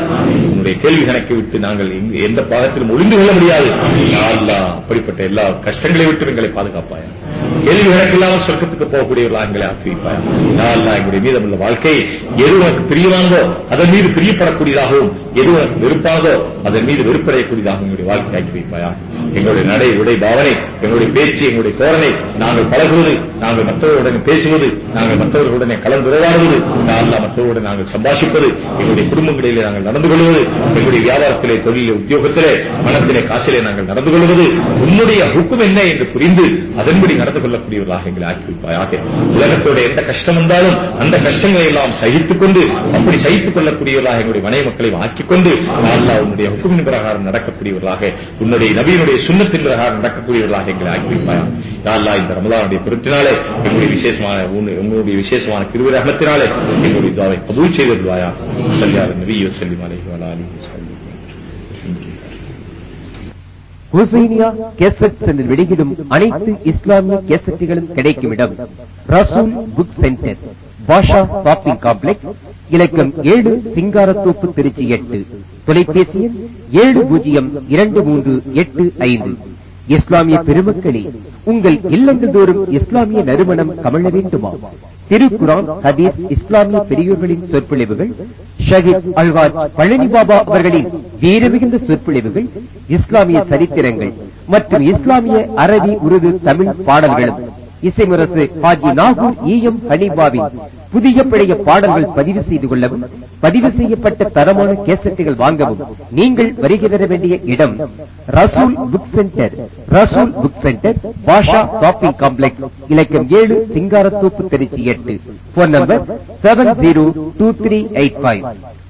உன்னுடைய கேள்வி கணக்கை விட்டு நாங்கள் எந்த பாகத்திலும் ஒளிந்து கொள்ள முடியாது. அல்லா அப்படிப்பட்ட எல்லா கஷ்டங்களை விட்டு எங்களை பாதுகாப்பாயா கேள்வி கணக்கில்லாமல் சொர்க்கத்துக்கு போகக்கூடியவர்களாக எங்களை ஆக்கி வைப்பாயா யா அல்லாஹ் எங்களுடைய மீதமுள்ள வாழ்க்கை எது உனக்கு பிரியமானதோ அதன் மீது பிரியப்படக்கூடியதாகவும் எது உனக்கு அதன் மீது வெறுப்படையக்கூடியதாக எங்களுடைய வாழ்க்கை ஆக்கி வைப்பாயா? எங்களுடைய நடை உடை பாவனை எங்களுடைய பேச்சு எங்களுடைய தோரணை நாங்கள் பழகுவது நாங்கள் மற்றவர்களுடன் பேசுவது நாங்கள் மற்றவர்களுடனே கலந்துரையாடுவது யா மற்றவர்களுடன் நாங்கள் சம்பாஷிப்பது எங்களுடைய குடும்பங்களிலே நாங்கள் நடந்து கொள்வது எங்களுடைய வியாபாரத்திலே தொழிலே உத்தியோகத்திலே மனத்திலே காசிலே நாங்கள் நடந்து கொள்வது உன்னுடைய ஹுக்கும் என்ன என்று புரிந்து அதன்படி நடந்து கொள்ளக்கூடியவர்களாக எங்களை ஆக்கி வைப்பாயாக உலகத்தோட எந்த கஷ்டம் வந்தாலும் அந்த கஷ்டங்களை எல்லாம் சகித்துக் கொண்டு அப்படி சகித்துக் கொள்ளக்கூடியவர்களாக எங்களுடைய மனைவி மக்களை ஆக்கிக் கொண்டு யா அல்லாஹ் உன்னுடைய ஹுக்குமின் பிரகாரம் நடக்கக்கூடியவர்களாக உன்னுடைய நபியினுடைய சுண்ணத்தின் பிரகாரம் நடக்கக்கூடியவர்களாக எங்களை ஆக்கி வைப்பாயா யா இந்த ரமதானுடைய பொருட்டினாலே எங்களுடைய விசேஷமான உங்களுடைய விசேஷமான திருவிரகத்தினாலே எங்களுடைய துவாவை பதிவு செய்து விடுவாயா சல்லியார் நபியோ செல்லிம் அலைஹி ஹுசைனியா கேசட் சென்டர் வெளியிடும் அனைத்து இஸ்லாமிய கேசட்டுகளும் கிடைக்கும் இடம் Rasool book centre Basha shopping complex இலக்கம் ஏழு சிங்காரத்தோப்பு திருச்சி எட்டு. தொலைபேசி எண் ஏழு பூஜ்ஜியம் இரண்டு மூன்று எட்டு ஐந்து. இஸ்லாமிய பெருமக்களே உங்கள் இல்லங்கள் தோறும் இஸ்லாமிய நறுமணம் கமழ வேண்டுமா? திருக்குரான் ஹதீஸ் இஸ்லாமிய பெரியோர்களின் சொற்பொழிவுகள் ஷஹீத் அல்வார் பழனி பாபா அவர்களின் வீரமிகுந்த சொற்பொழிவுகள் இஸ்லாமிய சரித்திரங்கள் மற்றும் இஸ்லாமிய அரபி உருது தமிழ் பாடல்களும். இசைமுரசு ஹாஜி நாகூர் ஈயம் ஹனிபாவின் புதிய பழைய பாடல்கள் பதிவு செய்து கொள்ளவும் பதிவு செய்யப்பட்ட தரமான கேசட்டுகள் வாங்கவும் நீங்கள் வருகை தர வேண்டிய இடம் Rasool book centre. Rasool book centre Basha shopping complex இலக்கம் ஏழு சிங்காரத்தோப்பு திருச்சி எட்டு. Phone number seven zero two three eight five